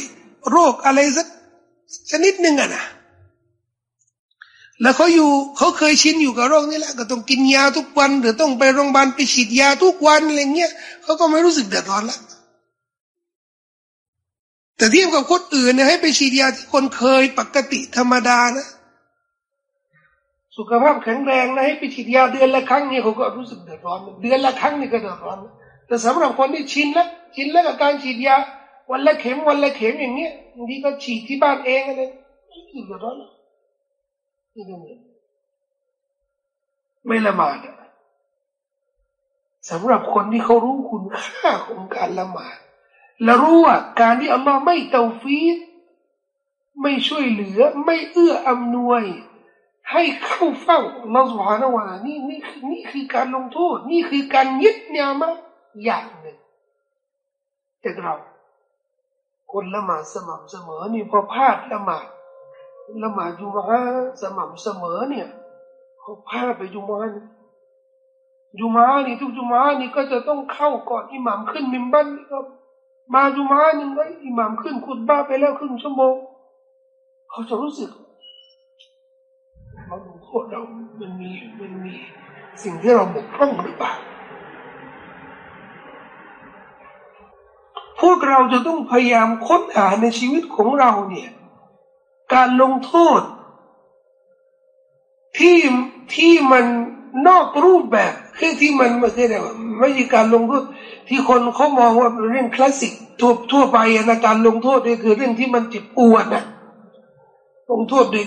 โรคอะไรสักชนิดหนึ่งอะนะแล้วเขาอยู่เขาเคยชินอยู่กับโรคนี้แหละก็ต้องกินยาทุกวันหรือต้องไปโรงพยาบาลไปฉีดยาทุกวันอะไรเงี้ยเขาก็ไม่รู้สึกเดือดร้อนละ แต่เทียบกับคนอื่นเนี่ยให้ไปฉีดยาที่คนเคยปกติธรรมดานะ สุขภาพแข็งแรงนะให้ไปฉีดยาเดือนละครั้งเนี่ยเขาก็รู้สึกเดือดร้อน เดือนละครั้งนี่ก็เดือดร้อน แต่สำหรับคนที่ชินแล้วชินแล้วกับการฉีดยา วันละเข็มวันละเข็มอย่างเงี้ยบางทีก็ฉีดที่บ้านเองอะไรไม่เดือดร้อนไม่ละหมาดสำหรับคนที่เขารู้คุณค่าของการละหมาด และรู้ว่าการที่อัลลอฮ์ไม่เตาฟีดไม่ช่วยเหลือ ไม่เอื้ออำนวย ให้เข้าเฝ้าเราสุภาณวานี่นี่นี่คือการลงโทษ นี่คือการยึดเนียมาอย่างหนึ่งแต่เรา คนละหมาดสม่ำเสมอนี่พอพลาดละหมาดละหมาดจุมาสม่ำเสมอเนี่ยเขาพาดไปจุมานี่จุมานี่ทุกจุมานี่ก็จะต้องเข้าก่อนอิหม่ามขึ้นมิมบันนี่ก็ มาจุมาหนึ่งไว้อิหมามขึ้นคุดบ้าไปแล้วครึ่งชั่วโมงเขาจะรู้สึกเราดูโทษเรามันมีมันมีสิ่งที่เราบกพร่องหรือเปล่าพวกเราจะต้องพยายามค้นหาในชีวิตของเราเนี่ย การลงโทษ ที่ที่มันนอกรูปแบบ คือที่มันไม่ใช่ไม่ใช่การลงโทษที่คนเขามองว่าเป็นเรื่องคลาสสิกทั่วทั่วไปนะการลงโทษนี่คือเรื่องที่มันเจ็บปวดนะลงโทษด้วย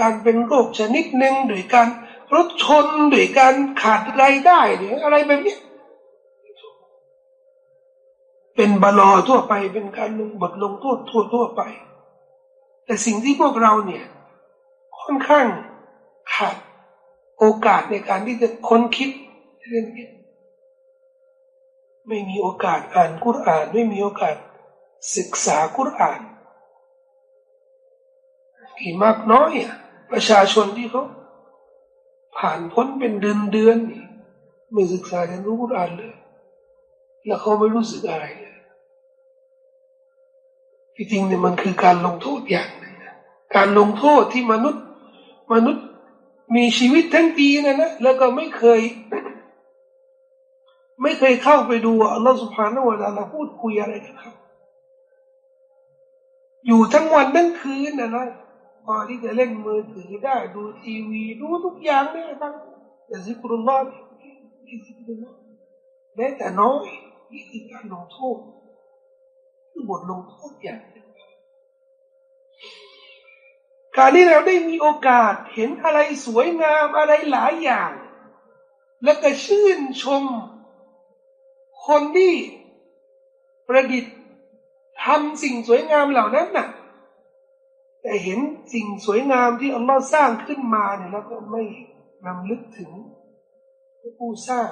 การเป็นโรคชนิดหนึ่งโดยการรถชนโดยการขาดรายได้หรืออะไรแบบนี้เป็นบลอทั่วไปเป็นการลงบทลงโทษทั่วทั่วไป แต่สิ่งที่พวกเราเนี่ย ค่อนข้างขาดโอกาสในการที่จะค้นคิด เรื่องนี้ไม่มีโอกาสอ่านกุรอาน ไม่มีโอกาสศึกษากุรอานที่มากน้อยอะประชาชนที่เขาผ่านพ้นเป็นเดือนเดือนไม่ศึกษาเรียนรู้กุรอานเลย แล้วเขาไม่รู้สึกอะไรเลยที่จริงเนี่ยมันคือการลงโทษอย่างหนึ่งการลงโทษที่มนุษย์ มนุษย์มีชีวิตทั้งปีนะนะแล้วก็ไม่เคย ไม่เคยเข้าไปดูอัลลอฮฺสุบฮานาวะตาลาพูดคุยอะไรกับเขาอยู่ทั้งวันทั้งคืนนะนะพอที่จะเล่นมือถือได้ดูทีวีดูทุกอย่างได้ทั้งแต่ซิกรุลลอฮ์แม้แต่น้อยนี่คือการลงโทษคือบทลงโทษอย่างการที่เราได้มีโอกาสเห็นอะไรสวยงามอะไรหลายอย่าง แล้วก็ชื่นชม คนที่ประดิษฐ์ทำสิ่งสวยงามเหล่านั้นน่ะ แต่เห็นสิ่งสวยงามที่อัลลอฮ์สร้างขึ้นมาเนี่ยแล้วก็ไม่นำลึกถึงผู้สร้าง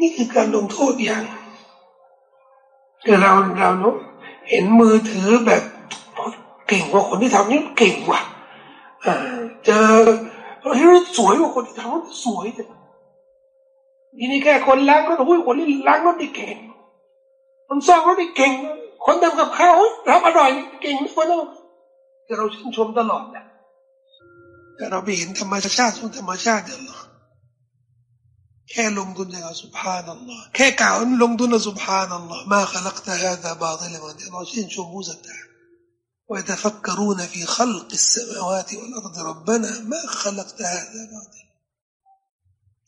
นี่คือการลงโทษอย่างเราเราเนาะเห็นมือถือแบบเก่งกว่าคนที่ทำนี่เก่งว่ะเจอ เฮ้ยสวยกว่าคนที่ทำรถสวยจังทีนี้แค่คนล้างรถหุ้ยคนที่ล้างรถนี่เก่งคนซ่อมรถนี่เก่ง คนทำกับข้าวทำอร่อยเก่งคนนั้นแต่เราชื่นชมตลอดแหละแต่เราไปเห็นธรรมชาติของธรรมชาติเดียวหรอแค่ลงทุนอย่างสุภานัลลอฮ์แค่กล่าวลงทุนสุภานัลลอฮ์มาขลักตาฮาดาบาติลมันเราชื่นชมผู้ศรัทธา ويتفكرون في خلق السماوات والأرض ربنا ما خلقت هذا باطلا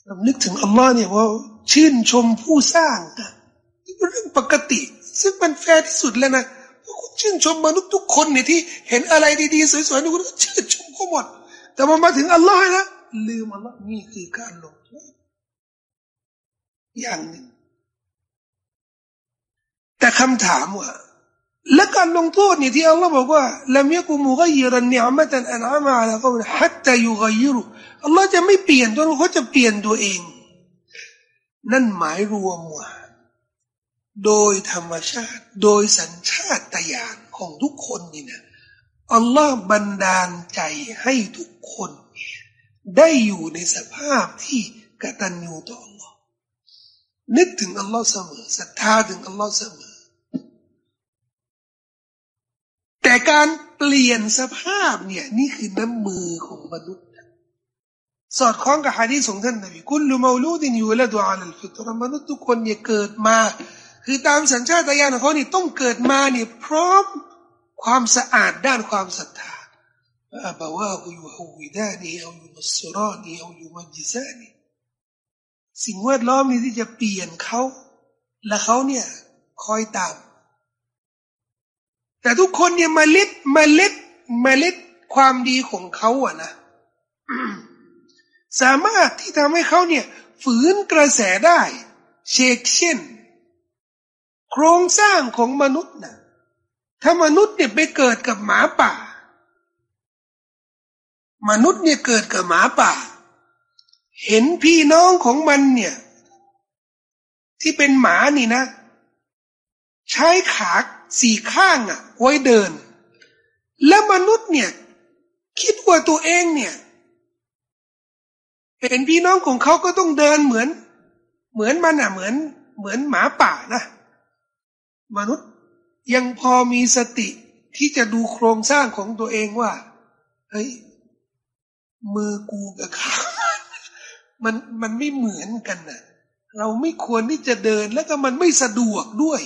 เรานึกถึงอัลลอฮ์เนี่ยว่าชื่นชมผู้สร้างเป็นเรื่องปกติ ซึ่งมันแฟร์ที่สุดแล้วนะคุณชื่นชมมนุษย์ทุกคนเนี่ยที่เห็นอะไรดีๆสวยๆคุณก็ชื่นชมเขาหมดแต่พอมาถึงอัลลอฮ์นะลืมอัลลอฮ์นี่คือการลงโทษอย่างหนึ่งแต่คำถามว่า และการลงโทษนี่ที่อัลลอฮ์บอกว่าลำยกุมุกัยรันเนียมะตันอันอามาแล้วก็ฮัตตายุกัยรุอัลลอฮ์จะไม่เปลี่ยนตัวเขาจะเปลี่ยนตัวเอง นั่นหมายรวมว่าโดยธรรมชาติ โดยสัญชาตญาณของทุกคนนี่นะอัลลอฮ์บันดาลใจให้ทุกคน ได้อยู่ในสภาพที่กตัญญูต่ออัลลอฮ์นึกถึงอัลลอฮ์เสมอศรัทธาถึงอัลลอฮ์เสมอ การเปลี่ยนสภาพเนี่ยนี่คือน้ำมือของมนุษย์ สอดคล้องกับฮะดีษของท่านนบีคุณลูมาลูดินอยู่ละดูอาลัลฟิตรมนุษย์ทุกคนเนี่ยเกิดมา คือตามสัญชาตญาณของเขานี่ต้องเกิดมาเนี่ยพร้อมความสะอาดด้านความศรัทธาอับวาฮุยูฮวิดานีเอาอยู่มัสรานีเอาอยู่มัจิซานีสิ่งแวดล้อมนี้ที่จะเปลี่ยนเขา และเขาเนี่ยคอยตาม แต่ทุกคนเนี่ยมาเล็ดมาเล็ดมาเล็ดความดีของเขาอะนะสามารถที่ทำให้เขาเนี่ย ฝืนกระแสได้เชกเช่น โครงสร้างของมนุษย์นะถ้ามนุษย์เนี่ยไปเกิดกับหมาป่า มนุษย์เนี่ยเกิดกับหมาป่า เห็นพี่น้องของมันเนี่ย ที่เป็นหมานี่นะ ใช้ขา สี่ข้างอะ ไว้เดิน แล้วมนุษย์เนี่ย คิดว่าตัวเองเนี่ยเป็นพี่น้องของเขาก็ต้องเดินเหมือน เหมือนมันอะเหมือน เหมือนหมาป่านะ มนุษย์ยังพอมีสติที่จะดูโครงสร้างของตัวเองว่า เฮ้ย มือกูกับขามันมันไม่เหมือนกันน่ะ เราไม่ควรที่จะเดินแล้วก็มันไม่สะดวกด้วย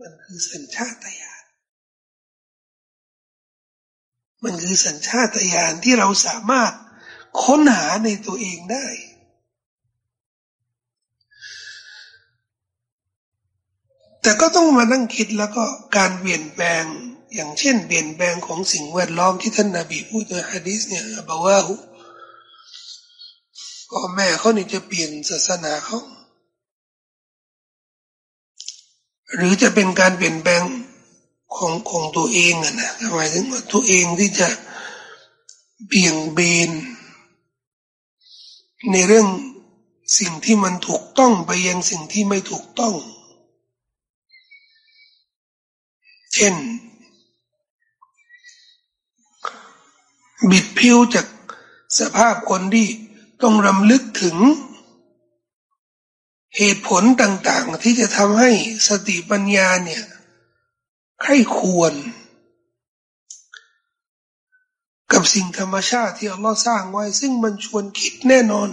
มันคือสัญชาตญาณ มันคือสัญชาตญาณที่เราสามารถค้นหาในตัวเองได้ แต่ก็ต้องมานั่งคิดแล้วก็การเปลี่ยนแปลงอย่างเช่นเปลี่ยนแปลงของสิ่งแวดล้อมที่ท่านนาบีพูดในฮะดีษเนี่ยบอกว่าพ่อแม่เขานี่จะเปลี่ยนศาสนาเขา หรือจะเป็นการเปลี่ยนแปลงของของตัวเองอะนะหมายถึงว่าตัวเองที่จะเบี่ยงเบน ในเรื่องสิ่งที่มันถูกต้องไปยังสิ่งที่ไม่ถูกต้อง เช่น บิดพิ้วจากสภาพคนที่ต้องรำลึกถึง เหตุผลต่างๆ ที่จะทำให้สติปัญญาเนี่ยใครควร กับสิ่งธรรมชาติที่อัลลอฮ์สร้างไว้ ซึ่งมันชวนคิดแน่นอน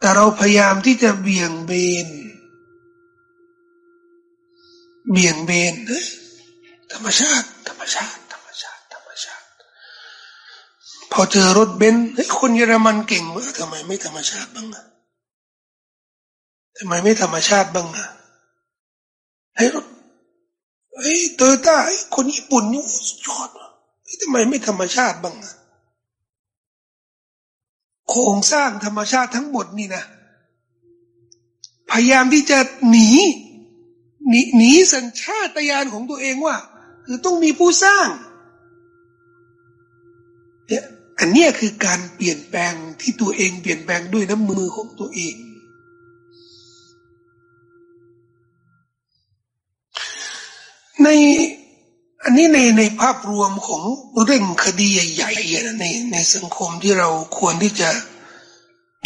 แต่เราพยายามที่จะเบี่ยงเบน เบี่ยงเบนธรรมชาติ ธรรมชาติธรรมชาติธรรมชาติ พอเจอรถเบนซ์คนเยอรมันเก่งวะทำไมไม่ธรรมชาติบ้างอะ ทำไมไม่ธรรมชาติบ้างอะไอ้รถไอ้โตโยต้าไอ้คนญี่ปุ่นนี่สุดยอดไอ้ทำไมไม่ธรรมชาติบ้างอะโครงสร้างธรรมชาติทั้งหมดนี่นะ พยายามที่จะหนีหนีหนีสัญชาตญาณของตัวเองว่า คือต้องมีผู้สร้างเนี่ยอันนี้คือการเปลี่ยนแปลงที่ตัวเองเปลี่ยนแปลงด้วยน้ำมือของตัวเอง ในอันนี้ในในภาพรวมของเรื่องคดีใหญ่ๆในในสังคมที่เราควรที่จะ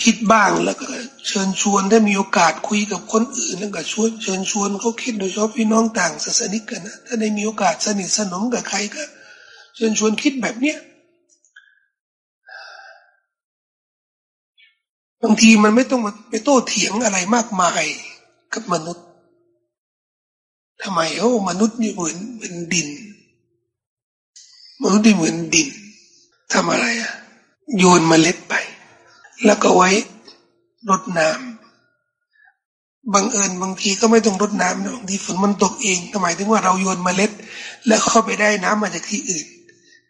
คิดบ้างแล้วก็เชิญชวนได้มีโอกาสคุยกับคนอื่นแล้วก็ชวนเชิญชวนเขาคิดโดยเฉพาะพี่น้องต่างศาสนิกกันนะถ้าได้มีโอกาสสนิทสนมกับใครก็ เชิญชวนคิดแบบเนี้ยบางทีมันไม่ต้องมาไปโต้เถียงอะไรมากมายกับมนุษย์ ทำไมโอ้ มนุษย์นี่เหมือนเป็นดิน มนุษย์นี่เหมือนดินทำอะไรอะโยนมเมล็ดไป แล้วก็ไว้รดน้ำบังเอิญบางทีก็ไม่ต้องรดน้ำนะบางทีฝนมันตกเองหมายถึงว่าเราโยนมเมล็ด แล้วเข้าไปได้น้ำมาจากที่อื่น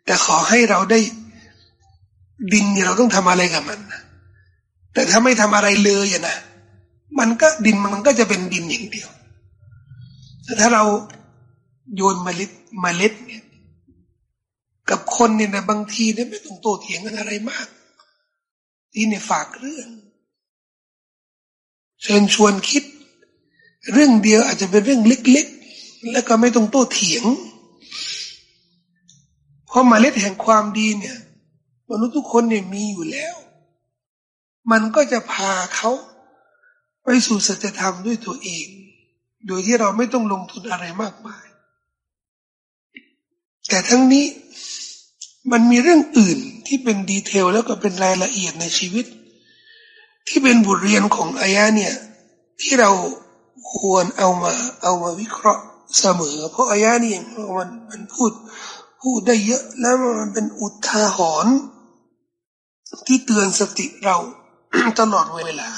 แต่ขอให้เราได้ดินเราต้องทำอะไรกับมันแต่ถ้าไม่ทำอะไรเลยอะนะมันก็ดินมันก็จะเป็นดินอย่างเดียว ถ้าเราโยนเมล็ดเมล็ดเนี่ย กับคนเนี่ยนะบางทีเนี่ยไม่ต้องโตเถียงกันอะไรมากที่เนี่ยฝากเรื่อง เชิญชวนคิด เรื่องเดียวอาจจะเป็นเรื่องเล็กๆ แล้วก็ไม่ต้องโตเถียง เพราะมเมล็ดแห่งความดีเนี่ยมนุษย์ทุกคนเนี่ยมีอยู่แล้ว มันก็จะพาเขาไปสู่สัจธรรมด้วยตัวเอง โดยที่เราไม่ต้องลงทุนอะไรมากมาย แต่ทั้งนี้มันมีเรื่องอื่นที่เป็นดีเทลแล้วก็เป็นรายละเอียดในชีวิต ที่เป็นบทเรียนของอายะเนี่ย ที่เราควรเอามาเอามาวิเคราะห์เสมอ เพราะอายะนี่มันมันพูดพูดได้เยอะแล้วมันเป็นอุทาหรณ์ที่เตือนสติเราตลอดเวลา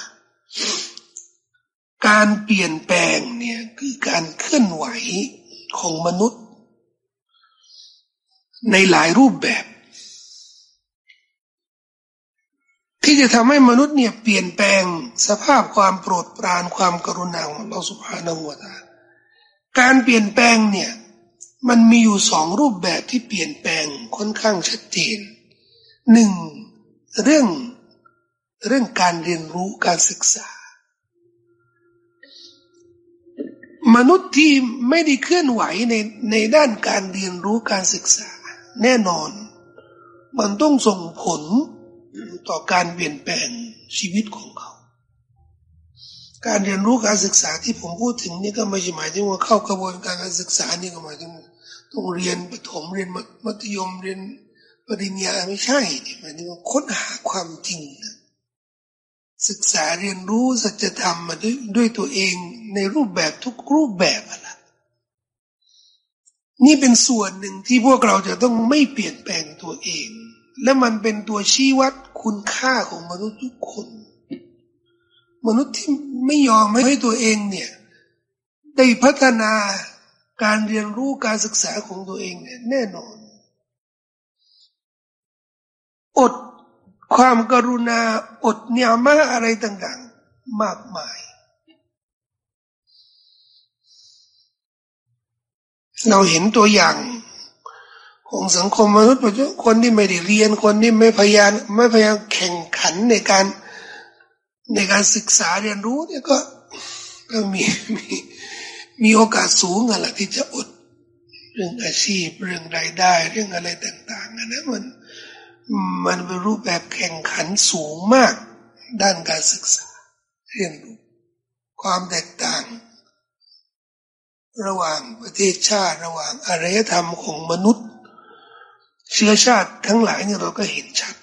การเปลี่ยนแปลงเนี่ยคือการเคลื่อนไหวของมนุษย์ ในหลายรูปแบบ ที่จะทำให้มนุษย์เนี่ยเปลี่ยนแปลงสภาพความโปรดปรานความกรุณาของเราสุภาณหัวตาการเปลี่ยนแปลงเนี่ยมันมีอยู่สองรูปแบบที่เปลี่ยนแปลงค่อนข้างชัดเจนหนึ่งเรื่องเรื่องการเรียนรู้การศึกษา มนุษย์ที่ไม่ได้เคลื่อนไหวในในด้านการเรียนรู้การศึกษา แน่นอน มันต้องส่งผลต่อการเปลี่ยนแปลงชีวิตของเขา การเรียนรู้การศึกษาที่ผมพูดถึงนี่ก็ไม่ใช่หมายถึงว่าเข้ากระบวนการการศึกษานี่ก็หมายถึงต้องเรียนประถมเรียนมัธยมเรียนปริญญาไม่ใช่หมายถึงว่าค้นหาความจริงนะศึกษาเรียนรู้สัจธรรมมาด้วยด้วยตัวเอง ในรูปแบบทุกรูปแบบอะไรนี่เป็นส่วนหนึ่งที่พวกเราจะต้องไม่เปลี่ยนแปลงตัวเอง และมันเป็นตัวชี้วัดคุณค่าของมนุษย์ทุกคน มนุษย์ที่ไม่ยอมให้ตัวเองเนี่ย ได้พัฒนาการเรียนรู้การศึกษาของตัวเองเนี่ยแน่นอน อดความกรุณาอดเนียมาอะไรต่างๆ มากมาย เราเห็นตัวอย่าง ของสังคมมนุษย์ปัจจุบันคนที่ไม่ได้เรียนคนที่ไม่พยายามไม่พยายามแข่งขันในการในการศึกษาเรียนรู้เนี่ยก็ก็มีมีมีโอกาสสูงอะละที่จะอดเรื่องอาชีพเรื่องรายได้ เรื่องอะไรต่างๆนะมัน มันเป็นรูปแบบแข่งขันสูงมาก ด้านการศึกษา เรียนรู้ความแตกต่าง ระหว่างประเทศชาติระหว่างอารยธรรมของมนุษย์ เชื้อชาติทั้งหลายเนี่ยเราก็เห็นชัด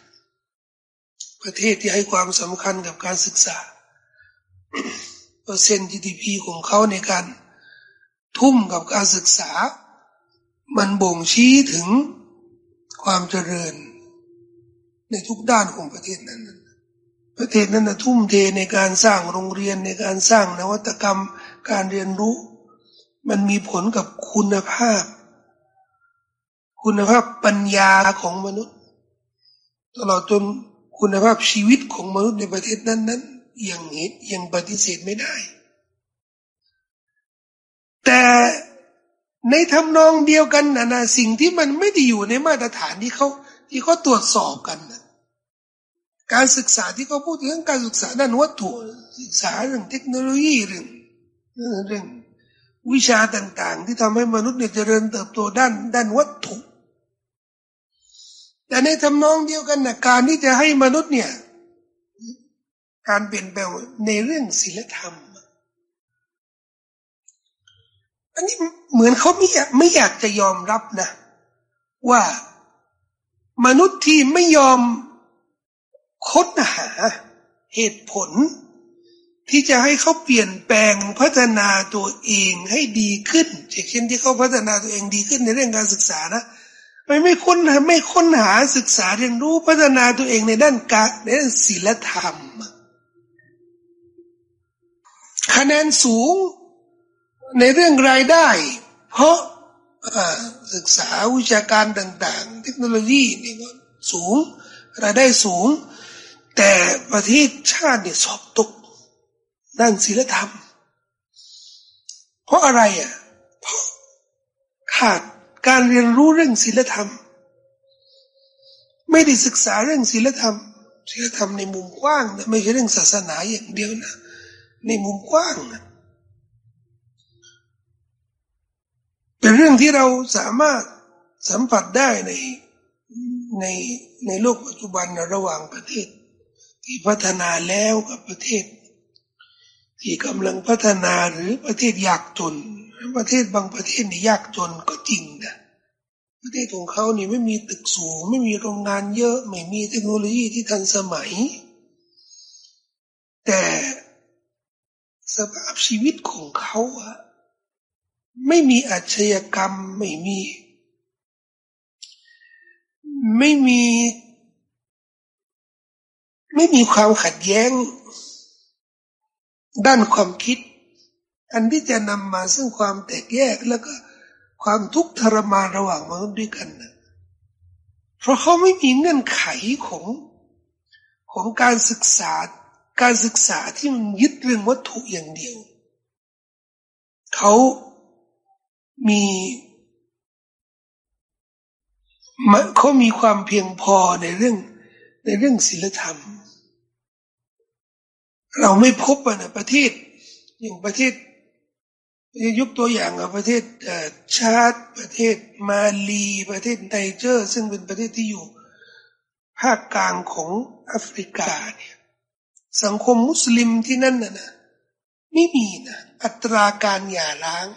ประเทศที่ให้ความสำคัญกับการศึกษา เปอร์เซ็นต์ GDP ของเขาในการทุ่มกับการศึกษา มันบ่งชี้ถึงความเจริญ ในทุกด้านของประเทศนั้น ประเทศนั้นนะทุ่มเทในการสร้างโรงเรียนในการสร้างนวัตกรรมการเรียนรู้ มันมีผลกับคุณภาพ คุณภาพปัญญาของมนุษย์ ตลอดจนคุณภาพชีวิตของมนุษย์ในประเทศนั้นนั้นยังเห็นยังปฏิเสธไม่ได้ แต่ในทำนองเดียวกันนะนะสิ่งที่มันไม่ได้อยู่ในมาตรฐานที่เขาที่เขาตรวจสอบกันนะการศึกษาที่เขาพูดถึงการศึกษาด้านวัตถุศึกษาเรื่องเทคโนโลยีเรื่องเรื่อง วิชาต่าง ๆ ที่ทำให้มนุษย์เนี่ยเจริญเติบโตด้านด้านวัตถุ แต่ในทำนองเดียวกันนะการที่จะให้มนุษย์เนี่ยการเปลี่ยนแปลงในเรื่องศีลธรรม อันนี้เหมือนเขาไม่ไม่อยากจะยอมรับนะ ว่ามนุษย์ที่ไม่ยอมค้นหาเหตุผล ที่จะให้เขาเปลี่ยนแปลงพัฒนาตัวเองให้ดีขึ้นเช่นที่เขาพัฒนาตัวเองดีขึ้นในเรื่องการศึกษานะไม่ไม่ค้นไม่ค้นหาศึกษาเรียนรู้พัฒนาตัวเองในด้านการในด้านศีลธรรม คะแนนสูงในเรื่องรายได้ เพราะศึกษาวิชาการต่าง ๆ เทคโนโลยีนี่ก็สูงรายได้สูง แต่ประเทศชาติเนี่ยสอบตก ด้านศีลธรรม เพราะอะไรอะเพราะขาดการเรียนรู้เรื่องศีลธรรม ไม่ได้ศึกษาเรื่องศีลธรรมศีลธรรมในมุมกว้างนะไม่ใช่เรื่องศาสนาอย่างเดียวนะในมุมกว้างนะเป็นเรื่องที่เราสามารถสัมผัสได้ในในในโลกปัจจุบันระหว่างประเทศ ที่พัฒนาแล้วกับประเทศ ที่กำลังพัฒนาหรือประเทศยากจน ประเทศบางประเทศนี่ยากจนก็จริงนะประเทศของเขานี่ไม่มีตึกสูง ไม่มีโรงงานเยอะ ไม่มีเทคโนโลยีที่ทันสมัย แต่สภาพชีวิตของเขาอะไม่มีอาชญากรรมไม่มี ไม่มี ไม่มีความขัดแย้ง ด้านความคิด อันที่จะนำมาซึ่งความแตกแยกแล้วก็ความทุกข์ทรมานระหว่างมนุษย์ด้วยกันนะเพราะเขาไม่มีเงื่อนไขของของการศึกษาการศึกษาที่มันยึดเรื่องวัตถุอย่างเดียว เขามีเขามีความเพียงพอในเรื่องในเรื่องศีลธรรม เราไม่พบนะประเทศอย่างประเทศยกตัวอย่างประเทศชาติประเทศมาลี ประเทศไนเจอร์ ซึ่งเป็นประเทศที่อยู่ภาคกลางของแอฟริกาเนี่ยสังคมมุสลิมที่นั่นน่ะนะไม่มีนะอัตราการหย่าร้าง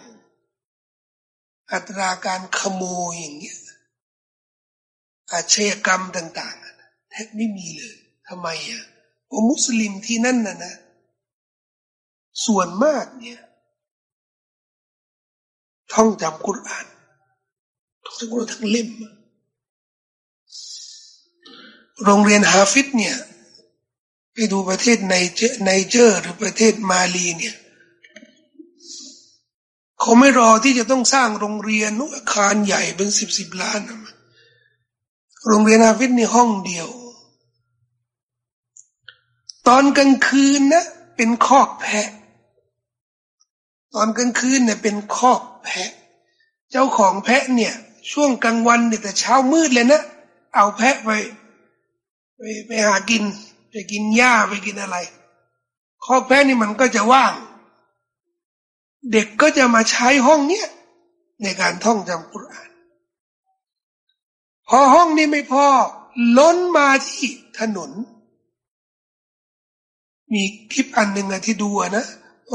อัตราการขโมยอย่างเงี้ยอาชญากรรมต่างๆแทบไม่มีเลยทำไมอะ เพรามุสลิมที่นั่นน่ะนะ ส่วนมากเนี่ย ท่องจำกุรอานท่องจำกุรอานทั้งเล่ม โรงเรียนฮาฟิดเนี่ยไปดูประเทศไนเจไนเจอร์หรือประเทศมาลีเนี่ยเขาไม่รอที่จะต้องสร้างโรงเรียนอาคารใหญ่เป็นสิบสิบล้านนะโรงเรียนฮาฟิดนี่ห้องเดียว ตอนกลางคืนนะเป็นคอกแพะ ตอนกลางคืนเนี่ยเป็นคอกแพะ เจ้าของแพะเนี่ย ช่วงกลางวันเนี่ยแต่เช้ามืดเลยนะเอาแพะไปไปไปหากิน ไปกินหญ้าไปกินอะไรคอกแพะนี่มันก็จะว่าง เด็กก็จะมาใช้ห้องเนี้ยในการท่องจำกุรอานพอห้องนี้ไม่พอ ล้นมาที่ถนน มีคลิปอันหนึ่งอะที่ดูนะ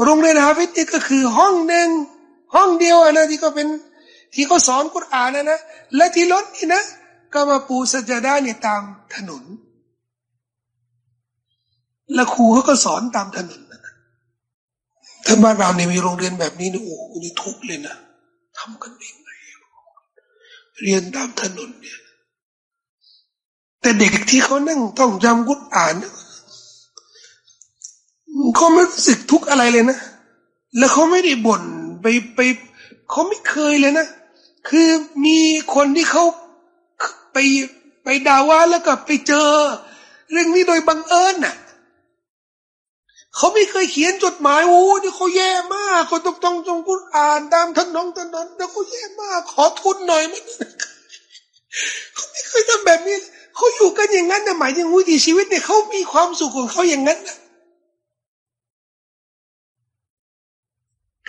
โรงเรียนฮาฟิดนี่ก็คือห้องหนึ่งห้องเดียวอะนะที่ก็เป็นที่เขาสอนกุรอานนะนะและที่ล้นนี่นะ ก็มาปูสัจดาเนี่ยตามถนน และครูเขาก็สอนตามถนนนะถ้าบ้านเราเนี่ยมีโรงเรียนแบบนี้นี่โอ้โหนี่ทุกเลยนะทำกันเองเรียนตามถนนเนี่ยแต่เด็กที่เขานั่งต้องจำกุรอาน เขาไม่รู้สึกทุกอะไรเลยนะ แล้วเขาไม่ได้บ่นไปไปเขาไม่เคยเลยนะ คือมีคนที่เขาไปไปดาว่าแล้วก็ไปเจอ เรื่องนี้โดยบังเอิญน่ะเขาไม่เคยเขียนจดหมายโอ้ที่เขาแย่มากเขาต้องต้องจงกุอ่านตามถนนถนนแล้วเขาแย่มาก ขอทุนหน่อยมันเขาไม่เคยทำแบบนี้เขาอยู่กันอย่างนั้นนะหมายถึงวิถีชีวิตเนี่ยเขามีความสุขของเขาอย่างนั้นนะ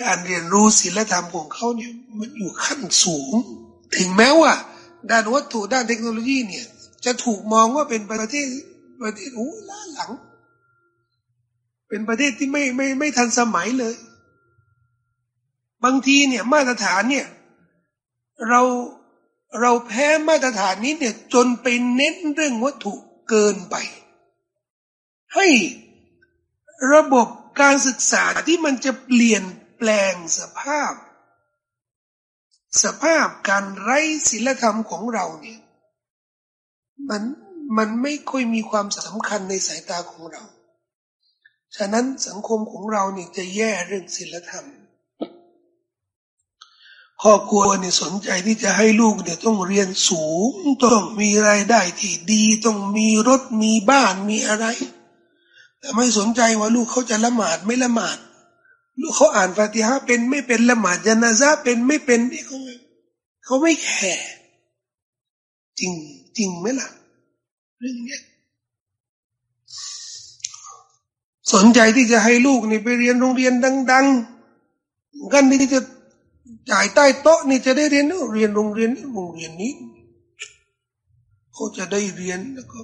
การเรียนรู้ศีลธรรมของเขาเนี่ยมันอยู่ขั้นสูง ถึงแม้ว่า ด้านวัตถุด้านเทคโนโลยีเนี่ย จะถูกมองว่าเป็นประเทศประเทศโอ้ล้าหลัง เป็นประเทศที่ไม่ไม่ไม่ทันสมัยเลย บางทีเนี่ยมาตรฐานเนี่ย เราเราแพ้มาตรฐานนี้เนี่ย จนไปเน้นเรื่องวัตถุเกินไป ให้ระบบการศึกษาที่มันจะเปลี่ยน แปลงสภาพ สภาพการไร้ศีลธรรมของเราเนี่ยมันมันไม่ค่อยมีความสำคัญในสายตาของเรา ฉะนั้นสังคมของเราเนี่ยจะแย่เรื่องศีลธรรมครอบครัวเนี่ยสนใจที่จะให้ลูกเนี่ยต้องเรียนสูง ต้องมีรายได้ที่ดี ต้องมีรถมีบ้านมีอะไร แต่ไม่สนใจว่าลูกเขาจะละหมาดไม่ละหมาด ลูกเขาอ่านฟาติฮะเป็นไม่เป็นละหมาดยานาซาเป็นไม่เป็นนี่เขาเขาไม่แคร์จริงจริงไหมล่ะเรื่องนี้สนใจที่จะให้ลูกนี่ไปเรียนโรงเรียนดังๆกันที่จะจ่ายใต้โต๊ะนี่จะได้เรียนเรียนโรงเรียนโรงเรียนนี้เขาจะได้เรียนแล้วก็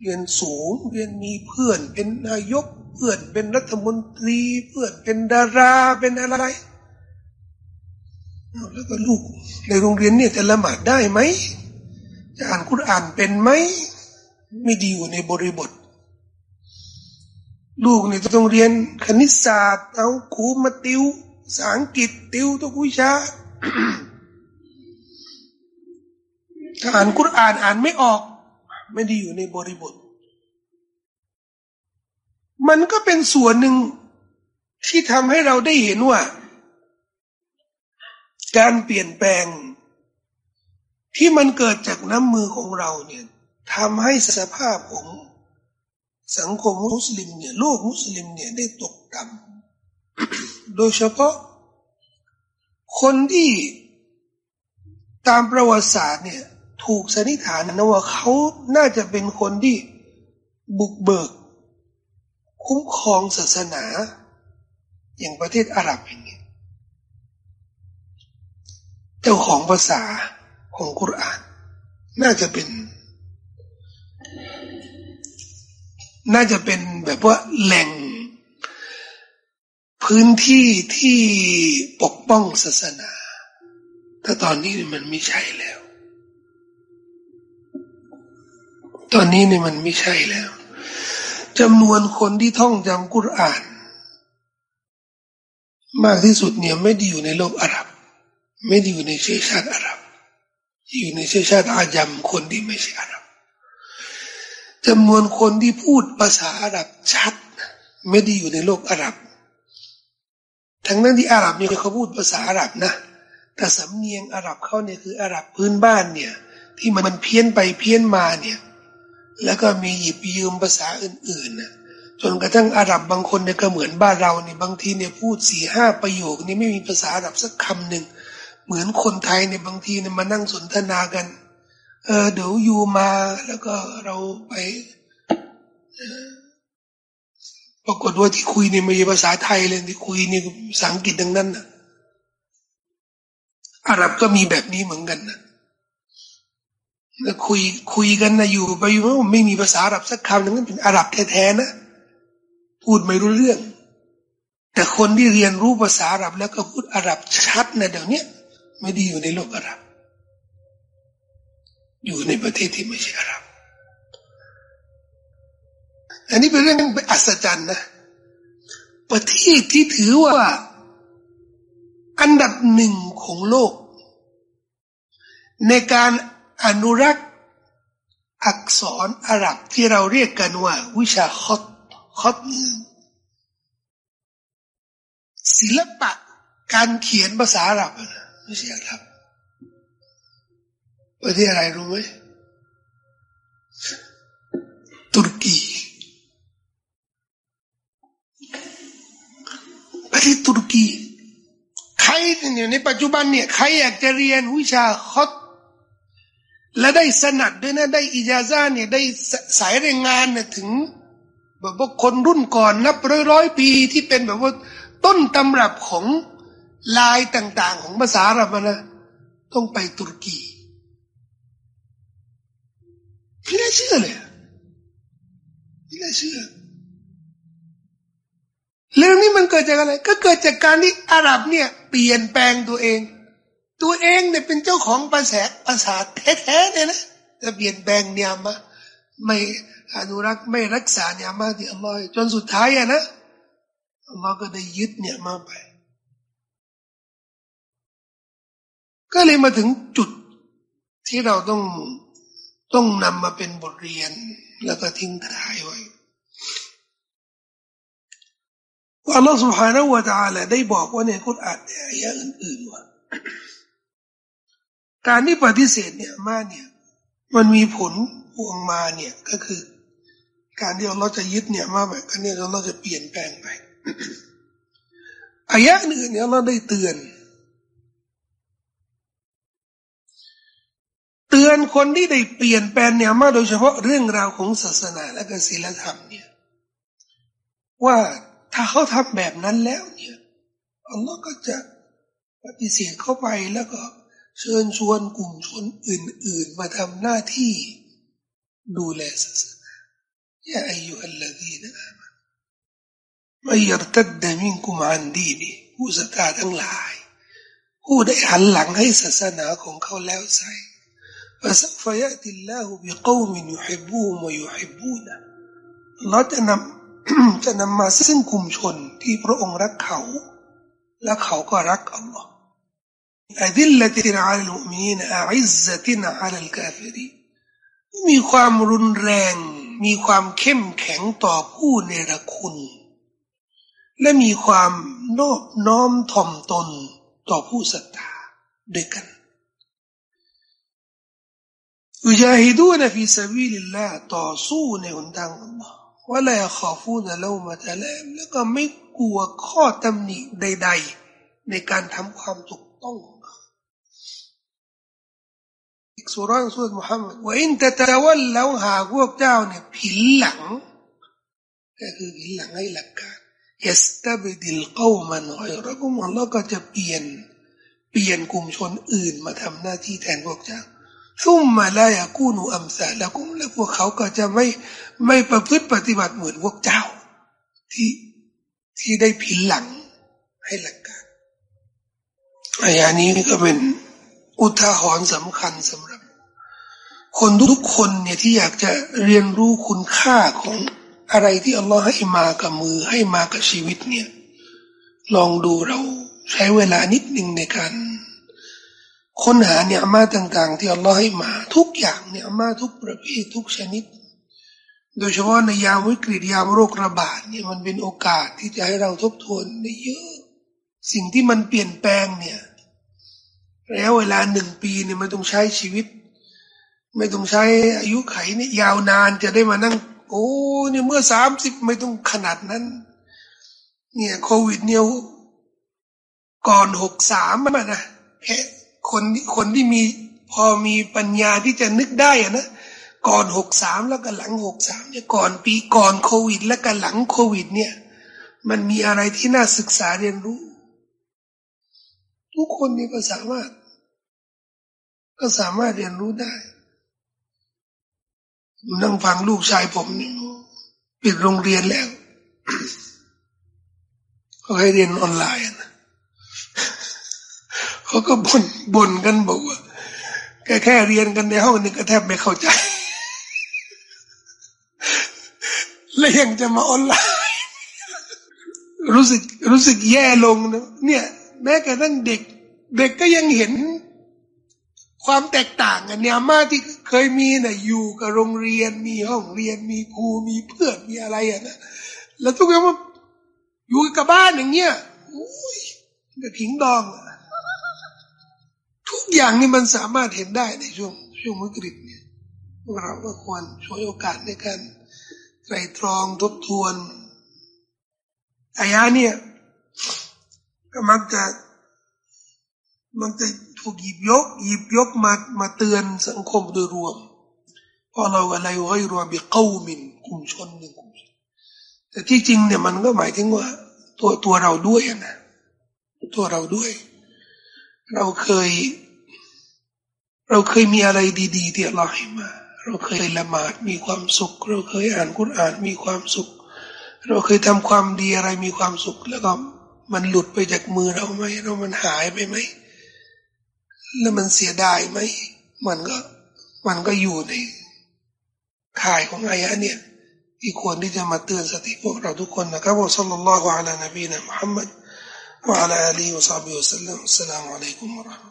เรียนสูงเรียนมีเพื่อนเป็นนายกเพื่อนเป็นรัฐมนตรี เพื่อนเป็นดาราเป็นอะไรแล้วก็ลูกในโรงเรียนเนี่ยจะละหมาดได้ไหมจะอ่านคุรอ่านเป็นไหมไม่ดีอยู่ในบริบท ลูกเนี่ยต้องเรียนคณิตศาสตร์เอาครูมาติวภาษาอังกฤษติวทุกวิชาถ้าอ่านคุรอ่านอ่านไม่ออก ไม่ได้อยู่ในบริบท มันก็เป็นส่วนหนึ่งที่ทำให้เราได้เห็นว่า การเปลี่ยนแปลง ที่มันเกิดจากน้ำมือของเราเนี่ยทำให้สภาพของสังคมมุสลิมเนี่ยโลกมุสลิมเนี่ยได้ตกต่ำโดยเฉพาะ คนที่ตามประวัติศาสตร์เนี่ย ถูกสันนิษฐานนะว่าเขาน่าจะเป็นคนที่บุกเบิก คุ้มครองศาสนา อย่างประเทศอาหรับอย่างนี้เจ้าของภาษาของกุรอาน น่าจะเป็น น่าจะเป็นแบบว่าแหล่ง พื้นที่ที่ปกป้องศาสนา แต่ตอนนี้มันไม่ใช่แล้ว ตอนนี้เนี่ยมันไม่ใช่แล้วจำนวนคนที่ท่องจำกุรอาน มากที่สุดเนี่ยไม่ได้อยู่ในโลกอาหรับ ไม่ได้อยู่ในเชื้อชาติอาหรับ อยู่ในเชื้อชาติอาจัมคนที่ไม่ใช่อาหรับจำนวนคนที่พูดภาษาอาหรับชัด ไม่ได้อยู่ในโลกอาหรับ ทั้งนั้นที่อาหรับเนี่ยเขาพูดภาษาอาหรับนะแต่สำเนียงอาหรับเขาเนี่ยคืออาหรับพื้นบ้านเนี่ย ที่มันเพี้ยนไปเพี้ยนมาเนี่ย แล้วก็มีหยิบยืมภาษาอื่นๆนะจนกระทั่งอาหรับบางคนเนี่ยก็เหมือนบ้านเราเนี่ยบางทีเนี่ยพูดสี่ห้าประโยคนี่ไม่มีภาษาอาหรับสักคำหนึ่งเหมือนคนไทยเนี่ยบางทีเนี่ยมานั่งสนทนากัน เออเดี๋ยวอยู่มาแล้วก็เราไปปรากฏว่าที่คุยเนี่ยไม่ใช่ภาษาไทยเลยที่คุยเนี่ยภาษาอังกฤษดังนั้นนะอาหรับก็มีแบบนี้เหมือนกันนะ แล้วคุยคุยกันนะอยู่ไปอยู่ไม่มีภาษาอาหรับสักคำนึงนั้นเป็นอาหรับแท้ๆนะ พูดไม่รู้เรื่อง แต่คนที่เรียนรู้ภาษาอาหรับแล้วก็พูดอาหรับชัดนะเดี๋ยวนี้ไม่ได้อยู่ในโลกอาหรับ อยู่ในประเทศที่ไม่ใช่อาหรับ อันนี้เป็นเรื่องเป็นอัศจรรย์นะ ประเทศที่ถือว่า อันดับหนึ่งของโลก ในการ อนุรักษ์อักษรอาหรับที่เราเรียกกันว่า วิชาคอตคอตศิลปะการเขียนภาษาอาหรับนะไม่ใช่อาหรับประเทศอะไรรู้ไหมตุรกีประเทศตุรกี ใครเนี่ยในปัจจุบันเนี่ย ใครอยากจะเรียนวิชาคอต และได้สนัดด้วยนะ ได้อิจาซาเนี่ยได้สายแรงงานเนี่ยถึงแบบว่าคนรุ่นก่อนนับร้อยร้อยปีที่เป็นแบบว่าต้นตำรับของลายต่าง ๆ ของภาษาอาหรับนะต้องไปตุรกีไม่น่าเชื่อเลยไม่น่าเชื่อเรื่องนี้มันเกิดจากอะไร ก็เกิดจากการที่อาหรับเนี่ย เปลี่ยนแปลงตัวเอง ตัวเองเนี่ยเป็นเจ้าของภาษาภาษาแท้ๆเนี่ยนะจะเปลี่ยนแปลงเนี่ยมาไม่อนุรักษ์ไม่รักษาเนี่ยมาที่อัลลอฮ์จนสุดท้ายอะนะอัลลอฮ์ก็ได้ยึดเนี่ยมาไป ก็เลยมาถึงจุดที่เราต้องต้องนำมาเป็นบทเรียน แล้วก็ทิ้งท้ายไว้ว่าอัลลอฮ์ سبحانه และ تعالى ได้บอกว่าในคุรอานเนี่ยอายะอื่นๆว่า การที่ปฏิเสธเนี่ยมาเนี่ย มันมีผลพวงมาเนี่ยก็คือ การที่เราจะยึดเนี่ยมาแบบนี้เราจะเปลี่ยนแปลงไปอายะอื่นเนี่ยเราได้เตือน เตือนคนที่ได้เปลี่ยนแปลงเนี่ยมาโดยเฉพาะเรื่องราวของศาสนาและกศีลธรรมเนี่ย ว่าถ้าเขาทำแบบนั้นแล้วเนี่ยอัลลอฮ์ก็จะปฏิเสธเข้าไปแล้วก็ เชิญชวนกลุ่มชนอื่น ๆ มาทำหน้าที่ดูแลศาสนายาอายุฮัลลดีนะไม่ยรตัดดมิงกุมอันดีนีผู้ศรัทธาทั้งหลาย ผู้ได้หันหลังให้ศาสนาของเขาแล้วใส่ฟาสัฟยะติลลาหุบิกวมินยุฮิบูมวยุฮิบูนะเราจะนำจะนำมาซึ่งกลุ่มชนที่พระองค์รักเขา และเขาก็รักอัลลอฮ์ أذلة على المؤمنين أعزة على الكافرين มีความรุนแรง มีความเข้มแข็งต่อผู้เนรคุณ และมีความนอบน้อมถ่อมตนต่อผู้ศรัทธาด้วยกันอุจาฮิดูนฟีสบิลิลลาต่อสู้ในหนทางอัลลอฮ์ว่าละขอฟูนะเรามาทะเลมแล้วก็ไม่กลัวข้อตำหนิใด ๆ ในการทำความถูกต้อง สุรานสุดมุฮัมมัดว่าอินแต่ตะวันแล้วหากพวกเจ้าเนี่ยผินหลัง ก็คือผินหลังให้หลักการยัสตบดิลกอมันหอยรักุมอัลลอฮ์ก็จะเปลี่ยน เปลี่ยนกลุ่มชนอื่นมาทำหน้าที่แทนพวกเจ้าซุ่มมาลายากูนูอัมซาแล้วกุมแล้วพวกเขาก็จะไม่ไม่ประพฤติปฏิบัติเหมือนพวกเจ้า ที่ที่ได้ผินหลังให้หลักการอายานี้ก็เป็นอุทาหรณ์สำคัญสำหรับ คนทุกคนเนี่ยที่อยากจะเรียนรู้คุณค่าของอะไรที่อัลลอฮ์ให้มากับมือให้มากับชีวิตเนี่ย ลองดูเราใช้เวลานิดหนึ่งในการค้นหาเนี่ยมาต่างๆ ที่อัลลอฮ์ให้มา ทุกอย่างเนี่ยมาทุกประเภททุกชนิด โดยเฉพาะในยามวิกฤตยามโรคระบาดเนี่ยมันเป็นโอกาสที่จะให้เราทบทวนได้เยอะ สิ่งที่มันเปลี่ยนแปลงเนี่ยแล้วเวลาหนึ่งปีเนี่ยมันต้องใช้ชีวิต ไม่ต้องใช้อายุไขนี่ยยาวนานจะได้มานั่ง โอ้เนี่ยเมื่อสามสิบไม่ต้องขนาดนั้น เนี่ยโควิดเนี่ยก่อนหกสามมันนะแค่คนคนที่มีพอมีปัญญาที่จะนึกได้อะนะก่อนหกสามแล้วก็หลังหกสามเนี่ยก่อนปีก่อนโควิด แล้วก็หลังโควิด เนี่ย มันมีอะไรที่น่าศึกษาเรียนรู้ ทุกคนนี่ก็สามารถ ก็สามารถเรียนรู้ได้ นั่งฟังลูกชายผมปิดโรงเรียนแล้วเขาให้เรียนออนไลน์นะเขาก็บ่นบ่นกันบอกว่าแค่แค่เรียนกันในห้องนี่ก็แทบไม่เข้าใจ แล้วยังจะมาออนไลน์ รู้สึกรู้สึกแย่ลงนะเนี่ย แม้กระทั่งเด็ก เด็กก็ยังเห็น ความแตกต่างกันเนี่ยมากที่เคยมีนะ่ะอยู่กับโรงเรียนมีห้องเรียนมีครูมีเพื่อนมีอะไรอะนะแล้วทุกอย่างว่าอยู่กับบ้านอย่างเงี้ยโอ้ยกับผิงดองทุกอย่างนี่มันสามารถเห็นได้ในช่วงช่วงวิกฤตเนี่ยเราก็ควรช่วยโอกาสในการไตรตรองทบทวนอายาเนี่ยก็มักจะมันจะ ถูกหยิบยก หยิบยกมามาเตือนสังคมโดยรวมเพราะเราอะไรไว้รวมบีเก้ามินกลุ่มชนหนึ่งกลุ่มแต่ที่จริงเนี่ยมันก็หมายถึงว่า ตัวตัวเราด้วยนะตัวเราด้วย เราเคย เราเคยมีอะไรดี ๆ ที่เราให้มา เราเคยละหมาดมีความสุข เราเคยอ่านกุรอานมีความสุข เราเคยทำความดีอะไรมีความสุขแล้วก็มันหลุดไปจากมือเราไหมเรามันหายไปไหม แล้วมันเสียดายไหม มันก็ มันก็อยู่ในข่ายของอายะเนี่ยที่ควรที่จะมาเตือนสติพวกเราทุกคนนะครับว่าสัลลัลลอฮุอะลัยนบีนะมุฮัมมัดวะอัลัยฮิวะซับบิวะสัลลัมอัสสลามุอะลัยกุมวะราะห์